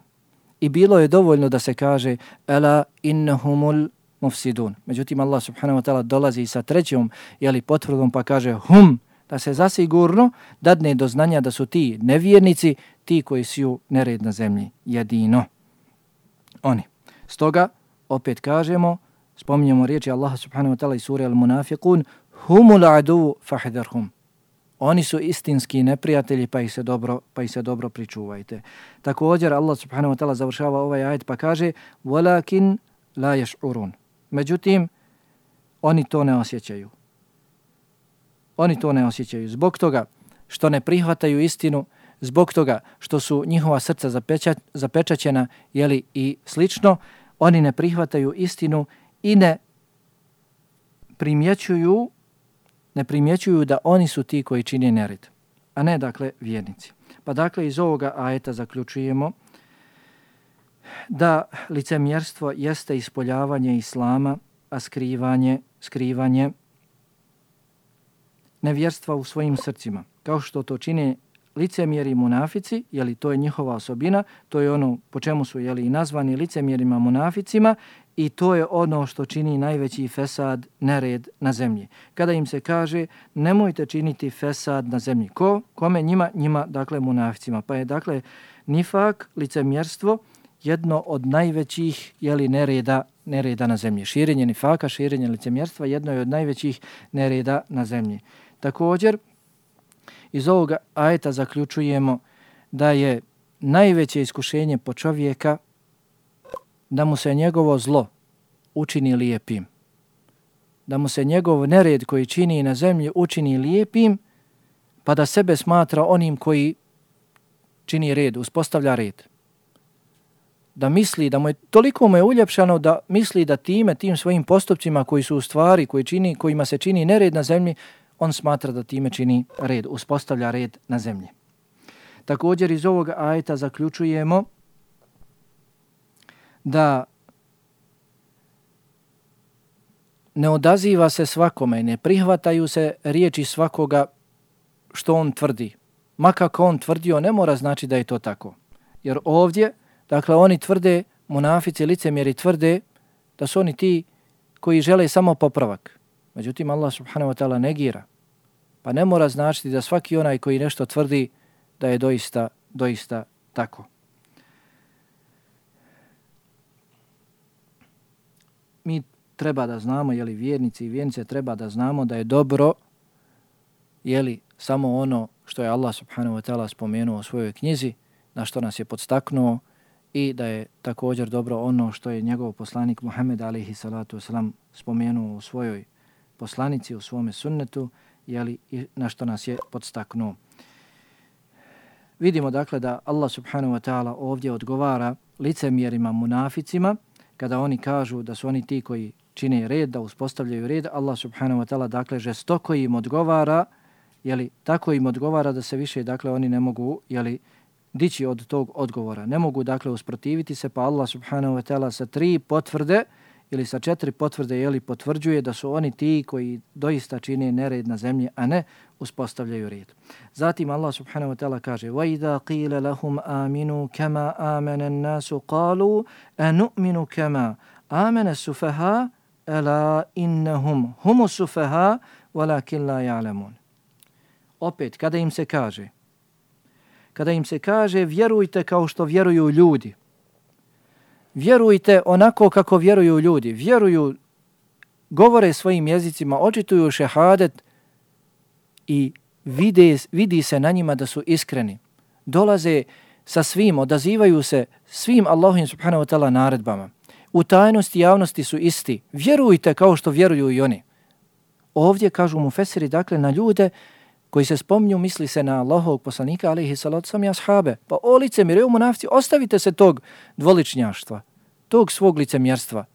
I bilo je dovoljno da se kaže ela innehumul mufsidun. Međutim, Allah subhanahu wa ta'ala dolazi sa trećom jeli, potvrdom pa kaže hum, da se zasigurno dadne do znanja da su ti nevjernici, ti koji su nered na zemlji, jedino. Oni. Stoga, opet kažemo, spominjemo riječi Allaha subhanahu wa ta'ala i suri al-munafiqun, humul adu fahdarhum. Oni su istinski neprijatelji, pa ih se dobro, pa ih se dobro pričuvajte. Također Allah subhanahu wa ta'ala završava ovaj ajet pa kaže: "Walakin la yash'urun." Međutim, oni to ne osjećaju. Oni to ne osjećaju. Zbog toga što ne prihvataju istinu, zbog toga što su njihova srca zapeča, zapečaćena jeli, i slično, oni ne prihvataju istinu i ne primjećuju ne primjećuju da oni su ti koji čini nered, a ne dakle vjernici. Pa dakle iz ovoga ajeta zaključujemo da licemjerstvo jeste ispoljavanje islama, a skrivanje, skrivanje nevjerstva u svojim srcima. Kao što to čine licemjeri munafici, jeli to je njihova osobina, to je ono po čemu su jeli, nazvani licemjerima munaficima i to je ono što čini najveći fesad, nered na zemlji. Kada im se kaže nemojte činiti fesad na zemlji. Ko? Kome? Njima, njima, dakle munaficima. Pa je dakle nifak, licemjerstvo, jedno od najvećih jeli, nereda, nereda na zemlji. Širenje nifaka, širenje licemjerstva, jedno je od najvećih nereda na zemlji. Također, iz ovoga ajeta zaključujemo da je najveće iskušenje po čovjeka da mu se njegovo zlo učini lijepim. Da mu se njegov nered koji čini na zemlji učini lijepim, pa da sebe smatra onim koji čini red, uspostavlja red. Da misli, da mu je toliko mu je uljepšano da misli da time, tim svojim postupcima koji su u stvari, koji čini, kojima se čini nered na zemlji, on smatra da time čini red, uspostavlja red na zemlji. Također iz ovog ajeta zaključujemo da ne odaziva se svakome, ne prihvataju se riječi svakoga što on tvrdi. Ma kako on tvrdio, ne mora znači da je to tako. Jer ovdje, dakle, oni tvrde, munafici, licemjeri tvrde da su oni ti koji žele samo popravak. Međutim, Allah subhanahu wa ta'ala negira. Pa ne mora značiti da svaki onaj koji nešto tvrdi da je doista, doista tako. Mi treba da znamo, jeli vjernici i vjernice treba da znamo da je dobro, jeli samo ono što je Allah subhanahu wa ta'ala spomenuo u svojoj knjizi, na što nas je podstaknuo i da je također dobro ono što je njegov poslanik Muhammed alihi salatu wasalam spomenuo u svojoj poslanici, u svome sunnetu, jeli, i na što nas je podstaknuo. Vidimo dakle da Allah subhanahu wa ta'ala ovdje odgovara licemjerima munaficima kada oni kažu da su oni ti koji čine red, da uspostavljaju red, Allah subhanahu wa ta'ala dakle žestoko im odgovara, jeli, tako im odgovara da se više dakle oni ne mogu jeli, dići od tog odgovora. Ne mogu dakle usprotiviti se pa Allah subhanahu wa ta'ala sa tri potvrde ili sa četiri potvrde jeli, potvrđuje da su oni ti koji doista čine nered na zemlji, a ne uspostavljaju red. Zatim Allah subhanahu wa ta'ala kaže وَإِذَا قِيلَ لَهُمْ آمِنُوا كَمَا آمَنَ النَّاسُ قَالُوا أَنُؤْمِنُ كَمَا آمَنَ السُّفَهَا أَلَا إِنَّهُمْ هُمُ السُّفَهَا وَلَكِنْ لَا يَعْلَمُونَ Opet, kada im se kaže, kada im se kaže vjerujte kao što vjeruju ljudi, vjerujte onako kako vjeruju ljudi, vjeruju, govore svojim jezicima, očituju šehadet i vide, vidi se na njima da su iskreni. Dolaze sa svim, odazivaju se svim Allahovim subhanahu wa ta'ala naredbama. U tajnosti javnosti su isti. Vjerujte kao što vjeruju i oni. Ovdje kažu mu Fesiri, dakle, na ljude koji se spomnju, misli se na Allahovog poslanika, alihi salatu sam i ashabe. Pa o lice mi reumu ostavite se tog dvoličnjaštva, tog svog licemjerstva.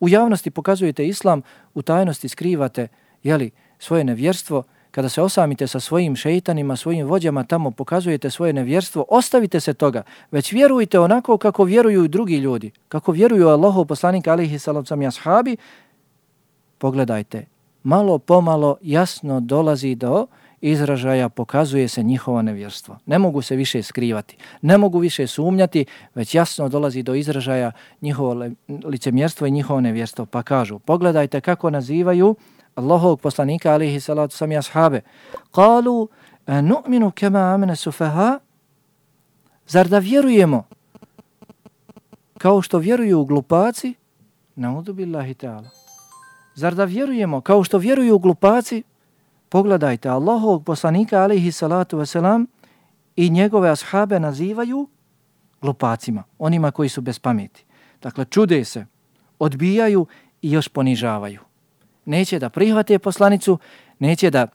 U javnosti pokazujete islam, u tajnosti skrivate jeli, svoje nevjerstvo, kada se osamite sa svojim šeitanima, svojim vođama tamo, pokazujete svoje nevjerstvo, ostavite se toga, već vjerujte onako kako vjeruju drugi ljudi, kako vjeruju Allahov poslanik alihi salatu sam i ashabi, pogledajte, malo pomalo jasno dolazi do izražaja, pokazuje se njihovo nevjerstvo. Ne mogu se više skrivati, ne mogu više sumnjati, već jasno dolazi do izražaja njihovo licemjerstvo i njihovo nevjerstvo. Pa kažu, pogledajte kako nazivaju Allahovog poslanika, alihi salatu sami ashabe. Kalu, e, nu'minu kema amene sufaha, zar da vjerujemo kao što vjeruju glupaci? Naudu billahi ta'ala. Zar da vjerujemo kao što vjeruju glupaci? Pogledajte, Allahovog poslanika alihi salatu wasalam i njegove ashabe nazivaju glupacima, onima koji su bez pameti. Dakle, čude se, odbijaju i još ponižavaju. Neće da prihvate poslanicu, neće da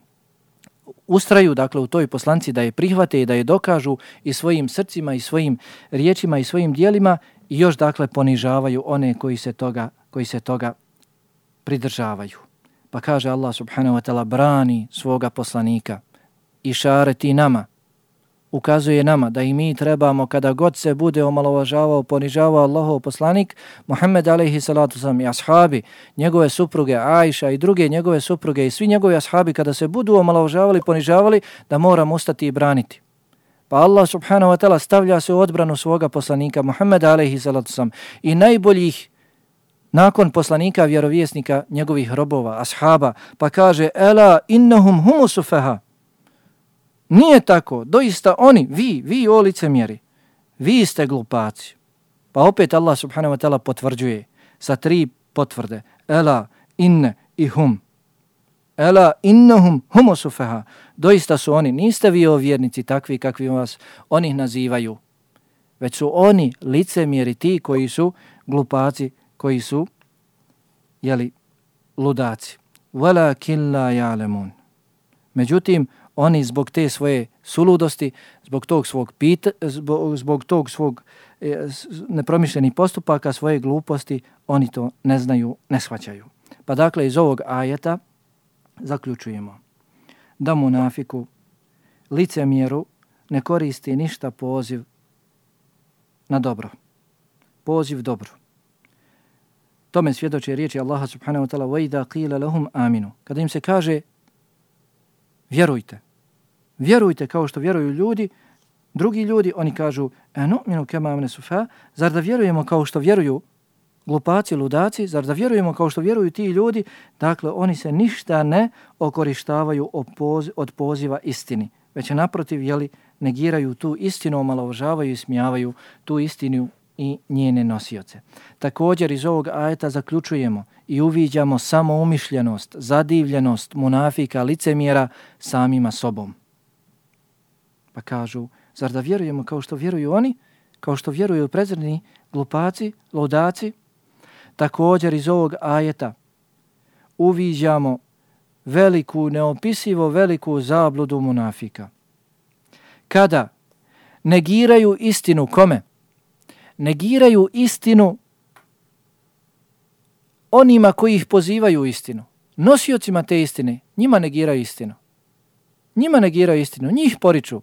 ustraju dakle u toj poslanci da je prihvate i da je dokažu i svojim srcima i svojim riječima i svojim dijelima i još dakle ponižavaju one koji se toga koji se toga pridržavaju. Pa kaže Allah subhanahu wa ta'ala brani svoga poslanika i šareti nama, ukazuje nama da i mi trebamo kada god se bude omalovažavao, ponižavao Allahov poslanik, Muhammed alaihi salatu sam i ashabi, njegove supruge Aisha i druge njegove supruge i svi njegovi ashabi kada se budu omalovažavali, ponižavali, da moramo ustati i braniti. Pa Allah subhanahu wa ta'ala stavlja se u odbranu svoga poslanika Muhammed alaihi salatu sam i najboljih nakon poslanika vjerovjesnika njegovih robova, ashaba, pa kaže Ela innahum humusufeha. Nije tako, doista oni, vi, vi o licemjeri, vi ste glupaci. Pa opet Allah subhanahu wa ta'ala potvrđuje sa tri potvrde. Ela, inne i hum. Ela, innahum humusufeha. Doista su oni, niste vi o vjernici takvi kakvi vas oni nazivaju. Već su oni licemjeri ti koji su glupaci, koji su jeli, ludaci. Walakin la ya'lamun. Međutim, oni zbog te svoje suludosti, zbog tog svog pita, zbog, zbog tog svog e, nepromišljenih postupaka, svoje gluposti, oni to ne znaju, ne shvaćaju. Pa dakle, iz ovog ajeta zaključujemo da munafiku licemjeru ne koristi ništa poziv na dobro. Poziv dobro. Tome svjedoče riječi Allaha subhanahu wa ta'ala وَإِذَا قِيلَ لَهُمْ آمِنُوا Kada im se kaže vjerujte. Vjerujte kao što vjeruju ljudi, drugi ljudi, oni kažu enu minu kema amne sufa, zar da vjerujemo kao što vjeruju glupaci, ludaci, zar da vjerujemo kao što vjeruju ti ljudi, dakle oni se ništa ne okorištavaju od poziva istini, već je naprotiv, jeli, negiraju tu istinu, omalovažavaju i smijavaju tu istinu i njene nosioce. Također iz ovog ajeta zaključujemo i uviđamo samo umišljenost, zadivljenost munafika, licemjera samima sobom. Pa kažu, zar da vjerujemo kao što vjeruju oni, kao što vjeruju prezrni glupaci, lodaci? Također iz ovog ajeta uviđamo veliku, neopisivo veliku zabludu munafika. Kada negiraju istinu kome? Negiraju istinu onima koji ih pozivaju u istinu. Nosiocima te istine, njima negiraju istinu. Njima negiraju istinu, njih poriču.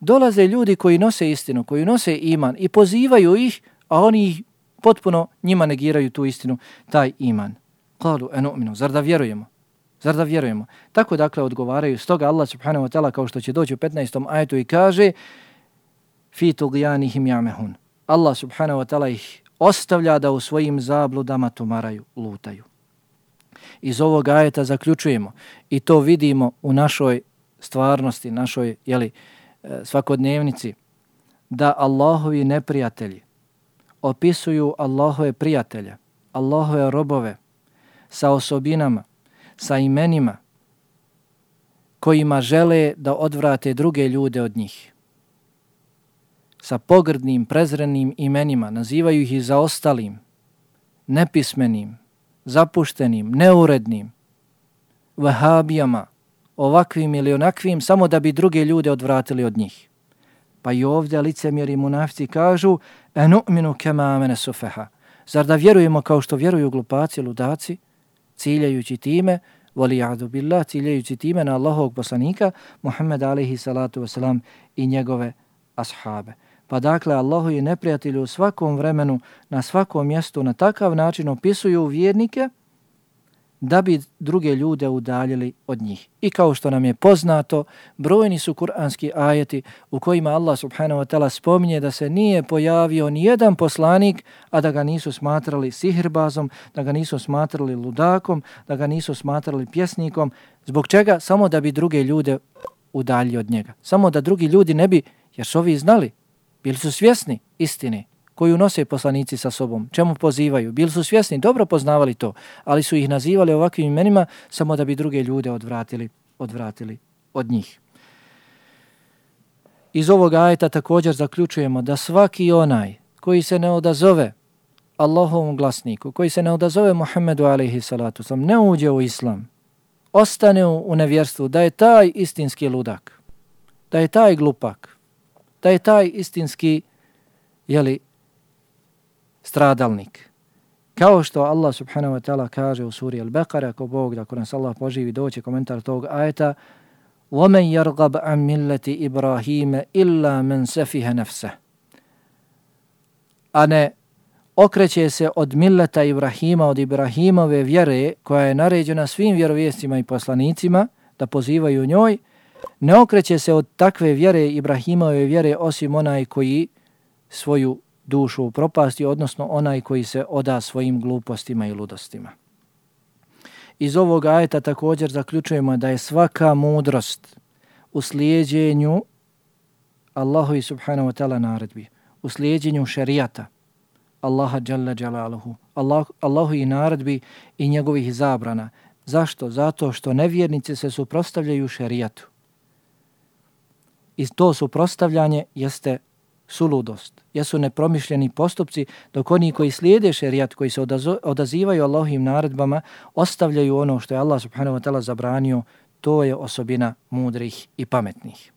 Dolaze ljudi koji nose istinu, koji nose iman i pozivaju ih, a oni ih potpuno njima negiraju tu istinu, taj iman. Kalu enu'minu, zar da vjerujemo? Zar da vjerujemo? Tako dakle odgovaraju. Stoga Allah subhanahu wa ta'ala kao što će doći u 15. ajetu i kaže fi tugijanihim jamehun. Allah subhanahu wa ta'ala ih ostavlja da u svojim zabludama tumaraju, lutaju. Iz ovog ajeta zaključujemo i to vidimo u našoj stvarnosti, našoj jeli, e, svakodnevnici, da Allahovi neprijatelji opisuju Allahove prijatelje, Allahove robove sa osobinama, sa imenima kojima žele da odvrate druge ljude od njih sa pogrdnim, prezrenim imenima, nazivaju ih i zaostalim, nepismenim, zapuštenim, neurednim, vahabijama, ovakvim ili onakvim, samo da bi druge ljude odvratili od njih. Pa i ovdje licemjeri munafci kažu enu'minu kema amene sufeha. Zar da vjerujemo kao što vjeruju glupaci, ludaci, ciljajući time, voli jadu billah, ciljajući time na Allahovog poslanika, Muhammed alaihi salatu wasalam i njegove ashabe. Pa dakle, Allahu i neprijatelji u svakom vremenu, na svakom mjestu, na takav način opisuju vjernike da bi druge ljude udaljili od njih. I kao što nam je poznato, brojni su kuranski ajeti u kojima Allah subhanahu wa ta'ala spominje da se nije pojavio ni jedan poslanik, a da ga nisu smatrali sihrbazom, da ga nisu smatrali ludakom, da ga nisu smatrali pjesnikom. Zbog čega? Samo da bi druge ljude udaljili od njega. Samo da drugi ljudi ne bi, jer su ovi znali, Bili su svjesni istine koju nose poslanici sa sobom, čemu pozivaju. Bili su svjesni, dobro poznavali to, ali su ih nazivali ovakvim imenima samo da bi druge ljude odvratili, odvratili od njih. Iz ovog ajeta također zaključujemo da svaki onaj koji se ne odazove Allahovom glasniku, koji se ne odazove Muhammedu alaihi salatu sam, ne uđe u islam, ostane u nevjerstvu, da je taj istinski ludak, da je taj glupak, da je taj istinski jeli, stradalnik. Kao što Allah subhanahu wa ta'ala kaže u suri Al-Baqara, ako Bog da nas Allah poživi doće komentar tog ajeta, وَمَنْ يَرْغَبْ عَنْ مِلَّةِ إِبْرَاهِيمَ إِلَّا مَنْ سَفِهَ نَفْسَهِ A ne okreće se od milleta Ibrahima, od Ibrahimove vjere, koja je naređena svim vjerovijestima i poslanicima, da pozivaju njoj, Ne okreće se od takve vjere Ibrahimove vjere osim onaj koji svoju dušu upropasti, odnosno onaj koji se oda svojim glupostima i ludostima. Iz ovog ajeta također zaključujemo da je svaka mudrost u slijedjenju Allahu i subhanahu wa ta'ala naredbi, u slijedjenju šerijata Allaha jalla jalaluhu, Allah, Allahu i naredbi i njegovih zabrana. Zašto? Zato što nevjernici se suprostavljaju šerijatu I to suprostavljanje jeste suludost. Jesu nepromišljeni postupci dok oni koji slijede šerijat, koji se odazivaju Allahovim naredbama, ostavljaju ono što je Allah subhanahu wa ta'ala zabranio, To je osobina mudrih i pametnih.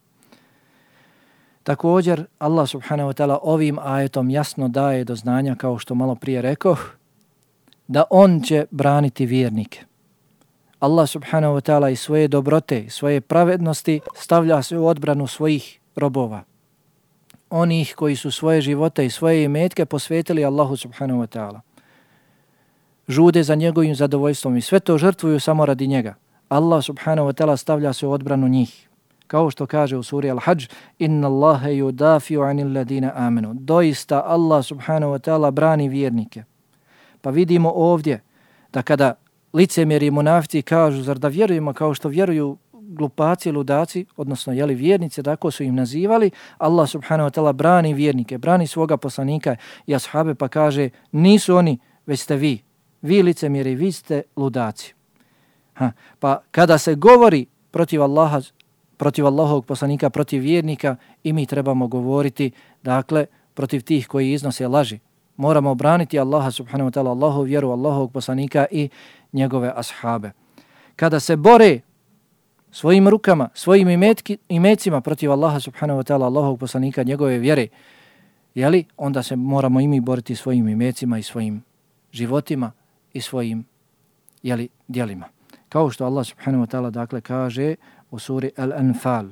Također, Allah subhanahu wa ta'ala ovim ajetom jasno daje do znanja, kao što malo prije rekao, da on će braniti vjernike. Allah subhanahu wa ta'ala i svoje dobrote, svoje pravednosti stavlja se u odbranu svojih robova. Onih koji su svoje živote i svoje imetke posvetili Allahu subhanahu wa ta'ala. Žude za njegovim zadovoljstvom i sve to žrtvuju samo radi njega. Allah subhanahu wa ta'ala stavlja se u odbranu njih. Kao što kaže u suri Al-Hajj, inna Allahe yudafiu anil ladina amenu. Doista Allah subhanahu wa ta'ala brani vjernike. Pa vidimo ovdje da kada licemjeri i munafci kažu, zar da vjerujemo kao što vjeruju glupaci, ludaci, odnosno jeli vjernice, tako su im nazivali, Allah subhanahu wa ta'ala brani vjernike, brani svoga poslanika i ashabe pa kaže, nisu oni, već ste vi, vi licemjeri, vi ste ludaci. Ha, pa kada se govori protiv Allaha, protiv Allahovog poslanika, protiv vjernika, i mi trebamo govoriti, dakle, protiv tih koji iznose laži. Moramo obraniti Allaha subhanahu wa ta'ala, Allahov vjeru, Allahovog poslanika i njegove ashabe. Kada se bore svojim rukama, svojim imetki, imecima protiv Allaha subhanahu wa ta'ala, Allahovog poslanika, njegove vjere, jeli, onda se moramo i mi boriti svojim imecima i svojim životima i svojim jeli, dijelima. Kao što Allah subhanahu wa ta'ala dakle kaže u suri Al-Anfal,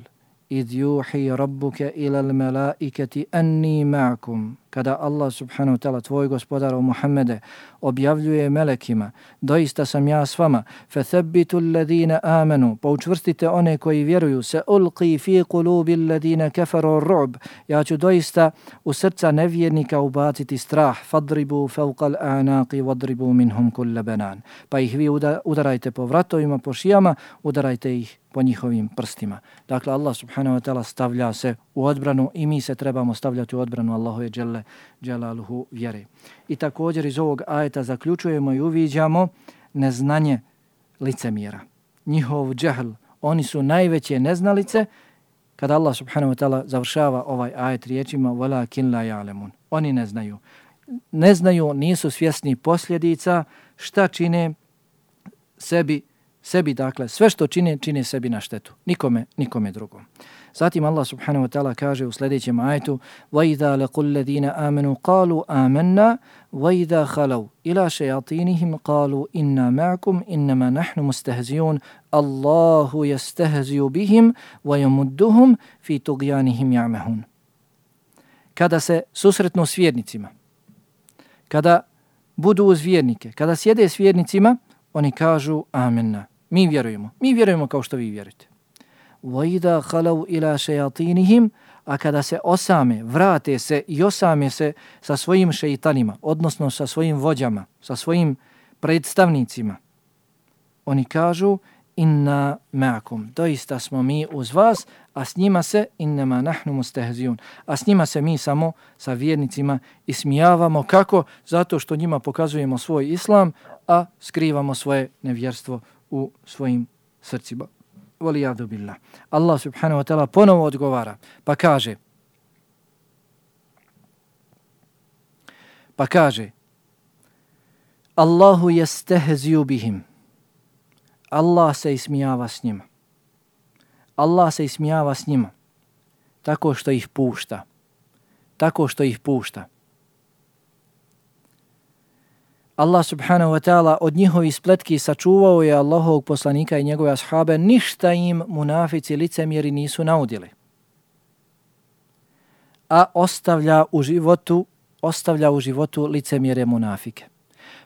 إذ يوحي ربك إلى الملائكة أني معكم kada Allah subhanahu wa ta'ala, tvoj gospodar Muhammede, objavljuje melekima, doista sam ja s vama, فَثَبِّتُ الَّذِينَ آمَنُوا poučvrstite one koji vjeruju, se ulqi fi qulubi الَّذِينَ كَفَرُوا الرُّعْبِ ja ću doista u srca nevjernika ubaciti strah, فَضْرِبُوا فَوْقَ الْآنَاقِ وَضْرِبُوا مِنْهُمْ كُلَّ بَنَانِ pa ih vi udarajte po vratovima, po šijama, udarajte ih po njihovim prstima. Dakle, Allah subhanahu wa ta'ala stavlja se u odbranu i mi se trebamo stavljati u odbranu Allahu je dželle dželaluhu vjere. I također iz ovog ajeta zaključujemo i uviđamo neznanje licemjera. Njihov džehl, oni su najveće neznalice kada Allah subhanahu wa ta'ala završava ovaj ajet riječima وَلَا la ya'lamun. Oni ne znaju. Ne znaju, nisu svjesni posljedica šta čine sebi sebi, dakle, sve što čine, čine sebi na štetu. Nikome, nikome drugom. Zatim Allah subhanahu wa ta'ala kaže u sljedećem ajetu وَإِذَا لَقُوا الَّذِينَ آمَنُوا قَالُوا آمَنَّا وَإِذَا خَلَوْا إِلَى شَيَاطِينِهِمْ قَالُوا إِنَّا مَعْكُمْ إِنَّمَا نَحْنُ مُسْتَهْزِيُونَ اللَّهُ يَسْتَهْزِيُ بِهِمْ وَيَمُدُّهُمْ فِي تُغْيَانِهِمْ يَعْمَهُونَ Kada se susretnu s vjernicima, kada budu uz vjernike, kada sjede s vjernicima, oni kažu amenna. Mi vjerujemo. Mi vjerujemo kao što vi vjerujete. وَإِذَا خَلَوْا إِلَى شَيَاطِينِهِمْ A kada se osame, vrate se i osame se sa svojim šeitanima, odnosno sa svojim vođama, sa svojim predstavnicima, oni kažu inna ma'akum. Doista smo mi uz vas, a s njima se innama nahnu mustehzijun. A s njima se mi samo sa vjernicima ismijavamo. Kako? Zato što njima pokazujemo svoj islam, a skrivamo svoje nevjerstvo u svojim srcima. Valijadu billah. Allah subhanahu wa ta'ala ponovo odgovara, pa kaže, pa kaže, Allahu jestehziju bihim. Allah se ismijava s njima. Allah se ismijava s njima tako što ih pušta. Tako što ih pušta. Allah subhanahu wa ta'ala od njihovi spletki sačuvao je Allahovog poslanika i njegove ashabe, ništa im munafici licemjeri nisu naudili. A ostavlja u životu, ostavlja u životu licemjere munafike.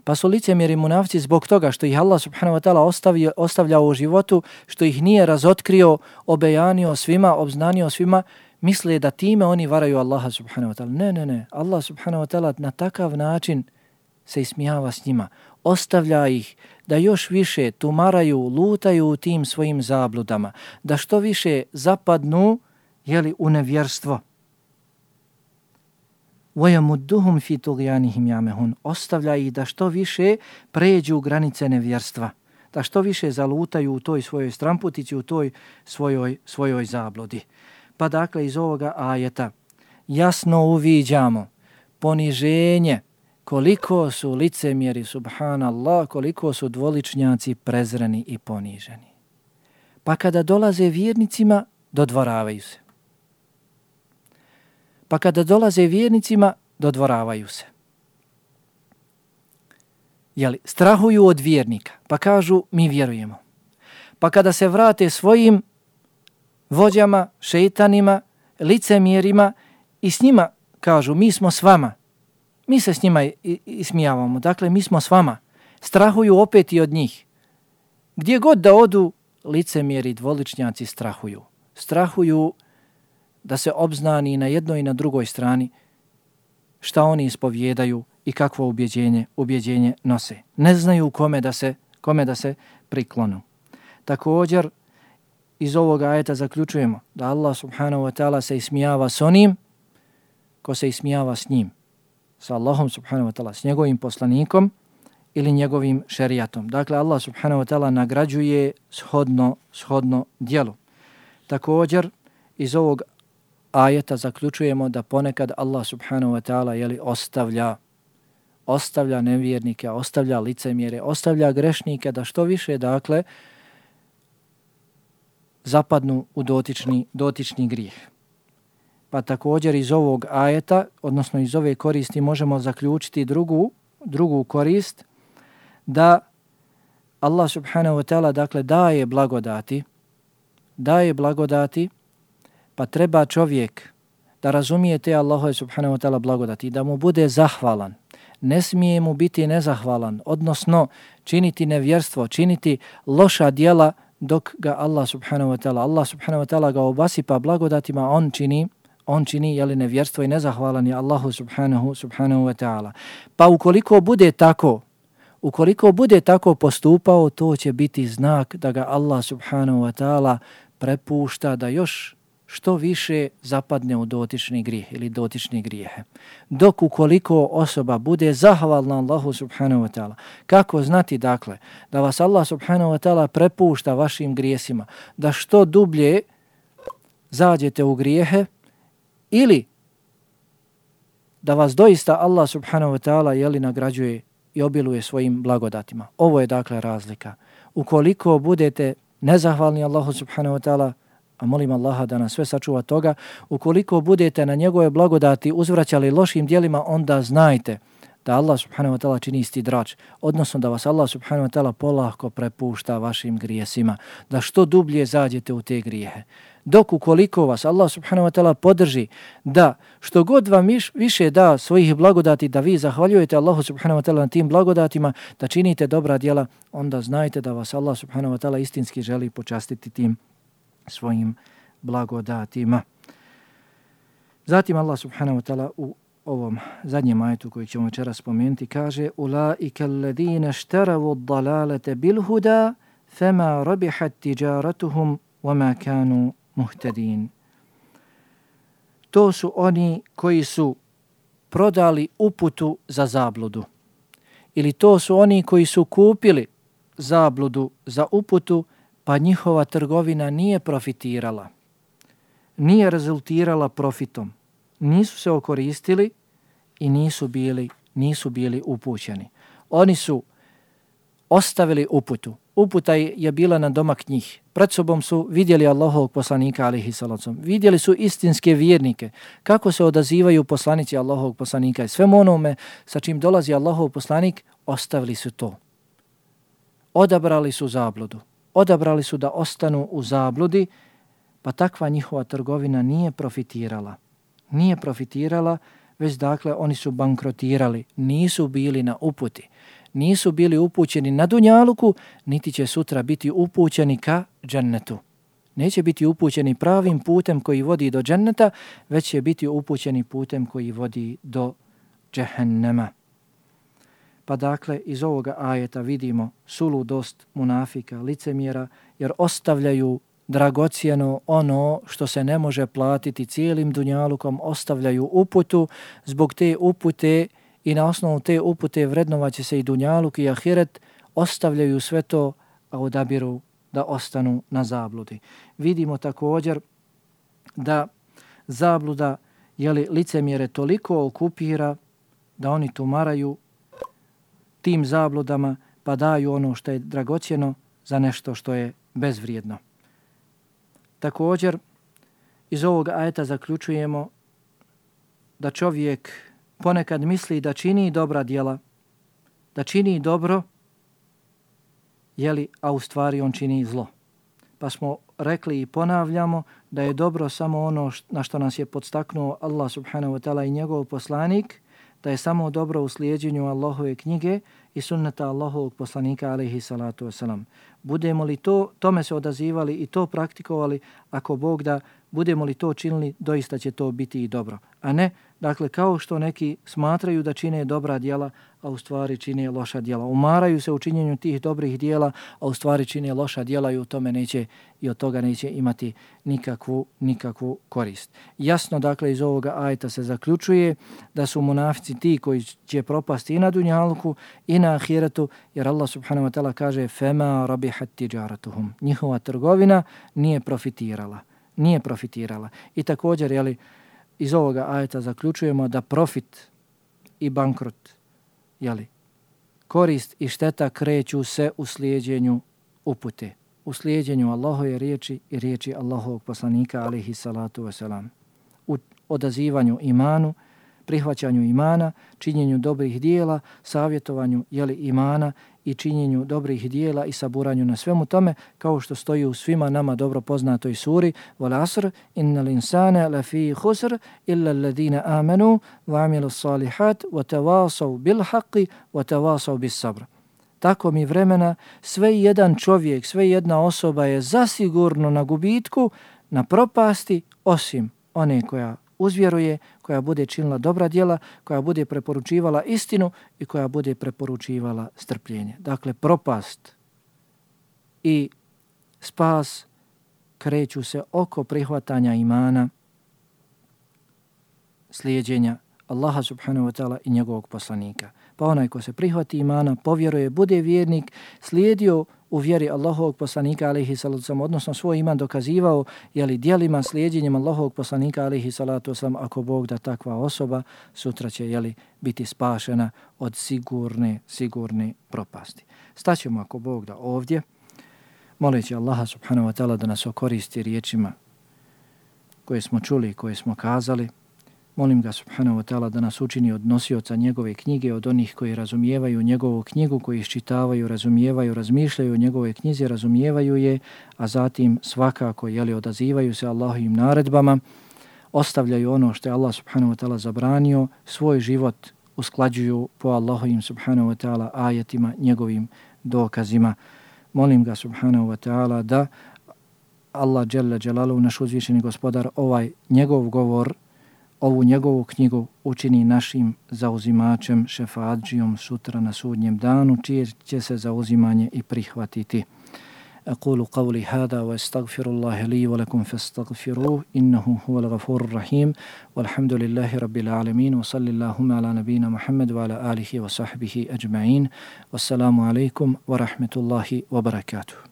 Pa su licemjeri munafici zbog toga što ih Allah subhanahu wa ta'ala ostavio, ostavlja u životu, što ih nije razotkrio, obejanio svima, obznanio svima, misle da time oni varaju Allaha subhanahu wa ta'ala. Ne, ne, ne. Allah subhanahu wa ta'ala na takav način se ismijava s njima, ostavlja ih da još više tumaraju, lutaju u tim svojim zabludama, da što više zapadnu jeli, u nevjerstvo. وَيَمُدُّهُمْ فِي تُغْيَانِهِمْ يَعْمَهُنْ Ostavlja ih da što više pređu granice nevjerstva, da što više zalutaju u toj svojoj stramputici, u toj svojoj, svojoj zabludi. Pa dakle iz ovoga ajeta jasno uviđamo poniženje koliko su licemjeri, subhanallah, koliko su dvoličnjaci prezreni i poniženi. Pa kada dolaze vjernicima, dodvoravaju se. Pa kada dolaze vjernicima, dodvoravaju se. Jeli, strahuju od vjernika, pa kažu mi vjerujemo. Pa kada se vrate svojim vođama, šeitanima, licemjerima i s njima kažu mi smo s vama, mi se s njima ismijavamo, dakle mi smo s vama, strahuju opet i od njih. Gdje god da odu, licemjeri, dvoličnjaci strahuju. Strahuju da se obznani na jednoj i na drugoj strani šta oni ispovjedaju i kakvo ubjeđenje, ubjeđenje nose. Ne znaju kome da se, kome da se priklonu. Također, iz ovoga ajeta zaključujemo da Allah subhanahu wa ta'ala se ismijava s onim ko se ismijava s njim, sa Allahom subhanahu wa ta'ala, s njegovim poslanikom ili njegovim šerijatom. Dakle, Allah subhanahu wa ta'ala nagrađuje shodno, shodno dijelu. Također, iz ovog ajeta zaključujemo da ponekad Allah subhanahu wa ta'ala jeli, ostavlja ostavlja nevjernike, ostavlja licemjere, ostavlja grešnike da što više, dakle, zapadnu u dotični, dotični grijeh. Pa također iz ovog ajeta, odnosno iz ove koristi, možemo zaključiti drugu, drugu korist, da Allah subhanahu wa ta'ala dakle daje blagodati, daje blagodati, pa treba čovjek da razumije te Allahove subhanahu wa ta'ala blagodati, da mu bude zahvalan, ne smije mu biti nezahvalan, odnosno činiti nevjerstvo, činiti loša dijela dok ga Allah subhanahu wa ta'ala, Allah subhanahu wa ta'ala ga obasipa blagodatima, on čini, on čini jeli nevjerstvo i nezahvalan je Allahu subhanahu, subhanahu wa ta'ala. Pa ukoliko bude tako, ukoliko bude tako postupao, to će biti znak da ga Allah subhanahu wa ta'ala prepušta da još što više zapadne u dotični grijeh ili dotični grijehe. Dok ukoliko osoba bude zahvalna Allahu subhanahu wa ta'ala, kako znati dakle da vas Allah subhanahu wa ta'ala prepušta vašim grijesima, da što dublje zađete u grijehe ili da vas doista Allah subhanahu wa ta'ala jeli nagrađuje i obiluje svojim blagodatima. Ovo je dakle razlika. Ukoliko budete nezahvalni Allahu subhanahu wa ta'ala, a molim Allaha da nas sve sačuva toga, ukoliko budete na njegove blagodati uzvraćali lošim dijelima, onda znajte da Allah subhanahu wa ta'ala čini isti drač, odnosno da vas Allah subhanahu wa ta'ala polahko prepušta vašim grijesima, da što dublje zađete u te grijehe. Dok ukoliko vas Allah subhanahu wa ta'ala podrži da što god vam više da svojih blagodati, da vi zahvaljujete Allahu subhanahu wa ta'ala na tim blagodatima, da činite dobra djela, onda znajte da vas Allah subhanahu wa ta'ala istinski želi počastiti tim svojim blagodatima. Zatim Allah subhanahu wa ta'ala u ovom zadnjem ajetu koji ćemo večera spomenuti kaže Ulaika alladhina ishtaravu ad-dalalata bil huda fama rabihat tijaratuhum wama kanu muhtadin. To su oni koji su prodali uputu za zabludu. Ili to su oni koji su kupili zabludu za uputu pa njihova trgovina nije profitirala, nije rezultirala profitom, nisu se okoristili i nisu bili, nisu bili upućeni. Oni su ostavili uputu. Uputa je bila na domak njih. Pred sobom su vidjeli Allahovog poslanika, alihi salacom. Vidjeli su istinske vjernike. Kako se odazivaju poslanici Allahovog poslanika. I svemu onome sa čim dolazi Allahov poslanik, ostavili su to. Odabrali su zabludu odabrali su da ostanu u zabludi, pa takva njihova trgovina nije profitirala. Nije profitirala, već dakle oni su bankrotirali, nisu bili na uputi, nisu bili upućeni na Dunjaluku, niti će sutra biti upućeni ka džennetu. Neće biti upućeni pravim putem koji vodi do dženneta, već će biti upućeni putem koji vodi do džehennema. Pa dakle, iz ovoga ajeta vidimo suludost munafika, licemjera, jer ostavljaju dragocijeno ono što se ne može platiti cijelim dunjalukom, ostavljaju uputu, zbog te upute i na osnovu te upute vrednovaće se i dunjaluk i ahiret, ostavljaju sve to, a odabiru da ostanu na zabludi. Vidimo također da zabluda jeli, licemjere toliko okupira da oni tumaraju tim zabludama pa daju ono što je dragocjeno za nešto što je bezvrijedno. Također, iz ovog ajeta zaključujemo da čovjek ponekad misli da čini dobra djela, da čini dobro, jeli, a u stvari on čini zlo. Pa smo rekli i ponavljamo da je dobro samo ono na što nas je podstaknuo Allah subhanahu wa ta'ala i njegov poslanik, da je samo dobro u slijedjenju Allahove knjige i sunneta Allahovog poslanika alaihi salatu wasalam. Budemo li to, tome se odazivali i to praktikovali, ako Bog da budemo li to činili, doista će to biti i dobro. A ne, dakle, kao što neki smatraju da čine dobra djela, a u stvari čine loša djela. Umaraju se u činjenju tih dobrih djela, a u stvari čine loša djela i u tome neće i od toga neće imati nikakvu, nikakvu korist. Jasno, dakle, iz ovoga ajta se zaključuje da su munafici ti koji će propasti i na dunjalku i na ahiretu, jer Allah subhanahu wa ta'ala kaže fema rabihat tijaratuhum. Njihova trgovina nije profitirala. Nije profitirala. I također, jeli, iz ovoga ajeta zaključujemo da profit i bankrot jeli, korist i šteta kreću se u slijedjenju upute, u slijedjenju Allahove riječi i riječi Allahovog poslanika, alihi salatu wasalam, u odazivanju imanu, prihvaćanju imana, činjenju dobrih dijela, savjetovanju jeli, imana i činjenju dobrih dijela i saburanju na svemu tome, kao što stoji u svima nama dobro poznatoj suri Wal asr, inna l'insane la fi khusr, illa alladine amenu, wa amilu salihat, wa tavasav bil haqi, wa tavasav bis sabr. Tako mi vremena, sve jedan čovjek, sve jedna osoba je zasigurno na gubitku, na propasti, osim one koja uzvjeruje, koja bude činila dobra djela, koja bude preporučivala istinu i koja bude preporučivala strpljenje. Dakle, propast i spas kreću se oko prihvatanja imana, slijedjenja Allaha subhanahu wa ta'ala i njegovog poslanika. Pa onaj ko se prihvati imana, povjeruje, bude vjernik, slijedio u vjeri Allahovog poslanika alaihi salatu wasalam, odnosno svoj iman dokazivao jeli, dijelima slijedjenjem Allahovog poslanika alaihi salatu wasalam, ako Bog da takva osoba sutra će jeli, biti spašena od sigurne, sigurne propasti. Staćemo ako Bog da ovdje, moleći Allaha subhanahu wa ta'ala da nas okoristi riječima koje smo čuli, koje smo kazali, Molim ga subhanahu wa ta'ala da nas učini od nosioca njegove knjige, od onih koji razumijevaju njegovu knjigu, koji iščitavaju, razumijevaju, razmišljaju o njegove knjizi, razumijevaju je, a zatim svakako jeli, odazivaju se Allahovim naredbama, ostavljaju ono što je Allah subhanahu wa ta'ala zabranio, svoj život usklađuju po Allahovim subhanahu wa ta'ala ajetima, njegovim dokazima. Molim ga subhanahu wa ta'ala da Allah, Jalla Jalalu, naš uzvišeni gospodar, ovaj njegov govor, ovu njegovu knjigu učini našim zauzimačem, šefadžijom sutra na sudnjem danu, čije će se zauzimanje i prihvatiti. أقول قولي هذا وأستغفر الله لي ولكم فاستغفروه إنه هو الغفور الرحيم والحمد لله رب العالمين وصلى اللهم على نبينا محمد وعلى آله وصحبه أجمعين والسلام عليكم ورحمة الله وبركاته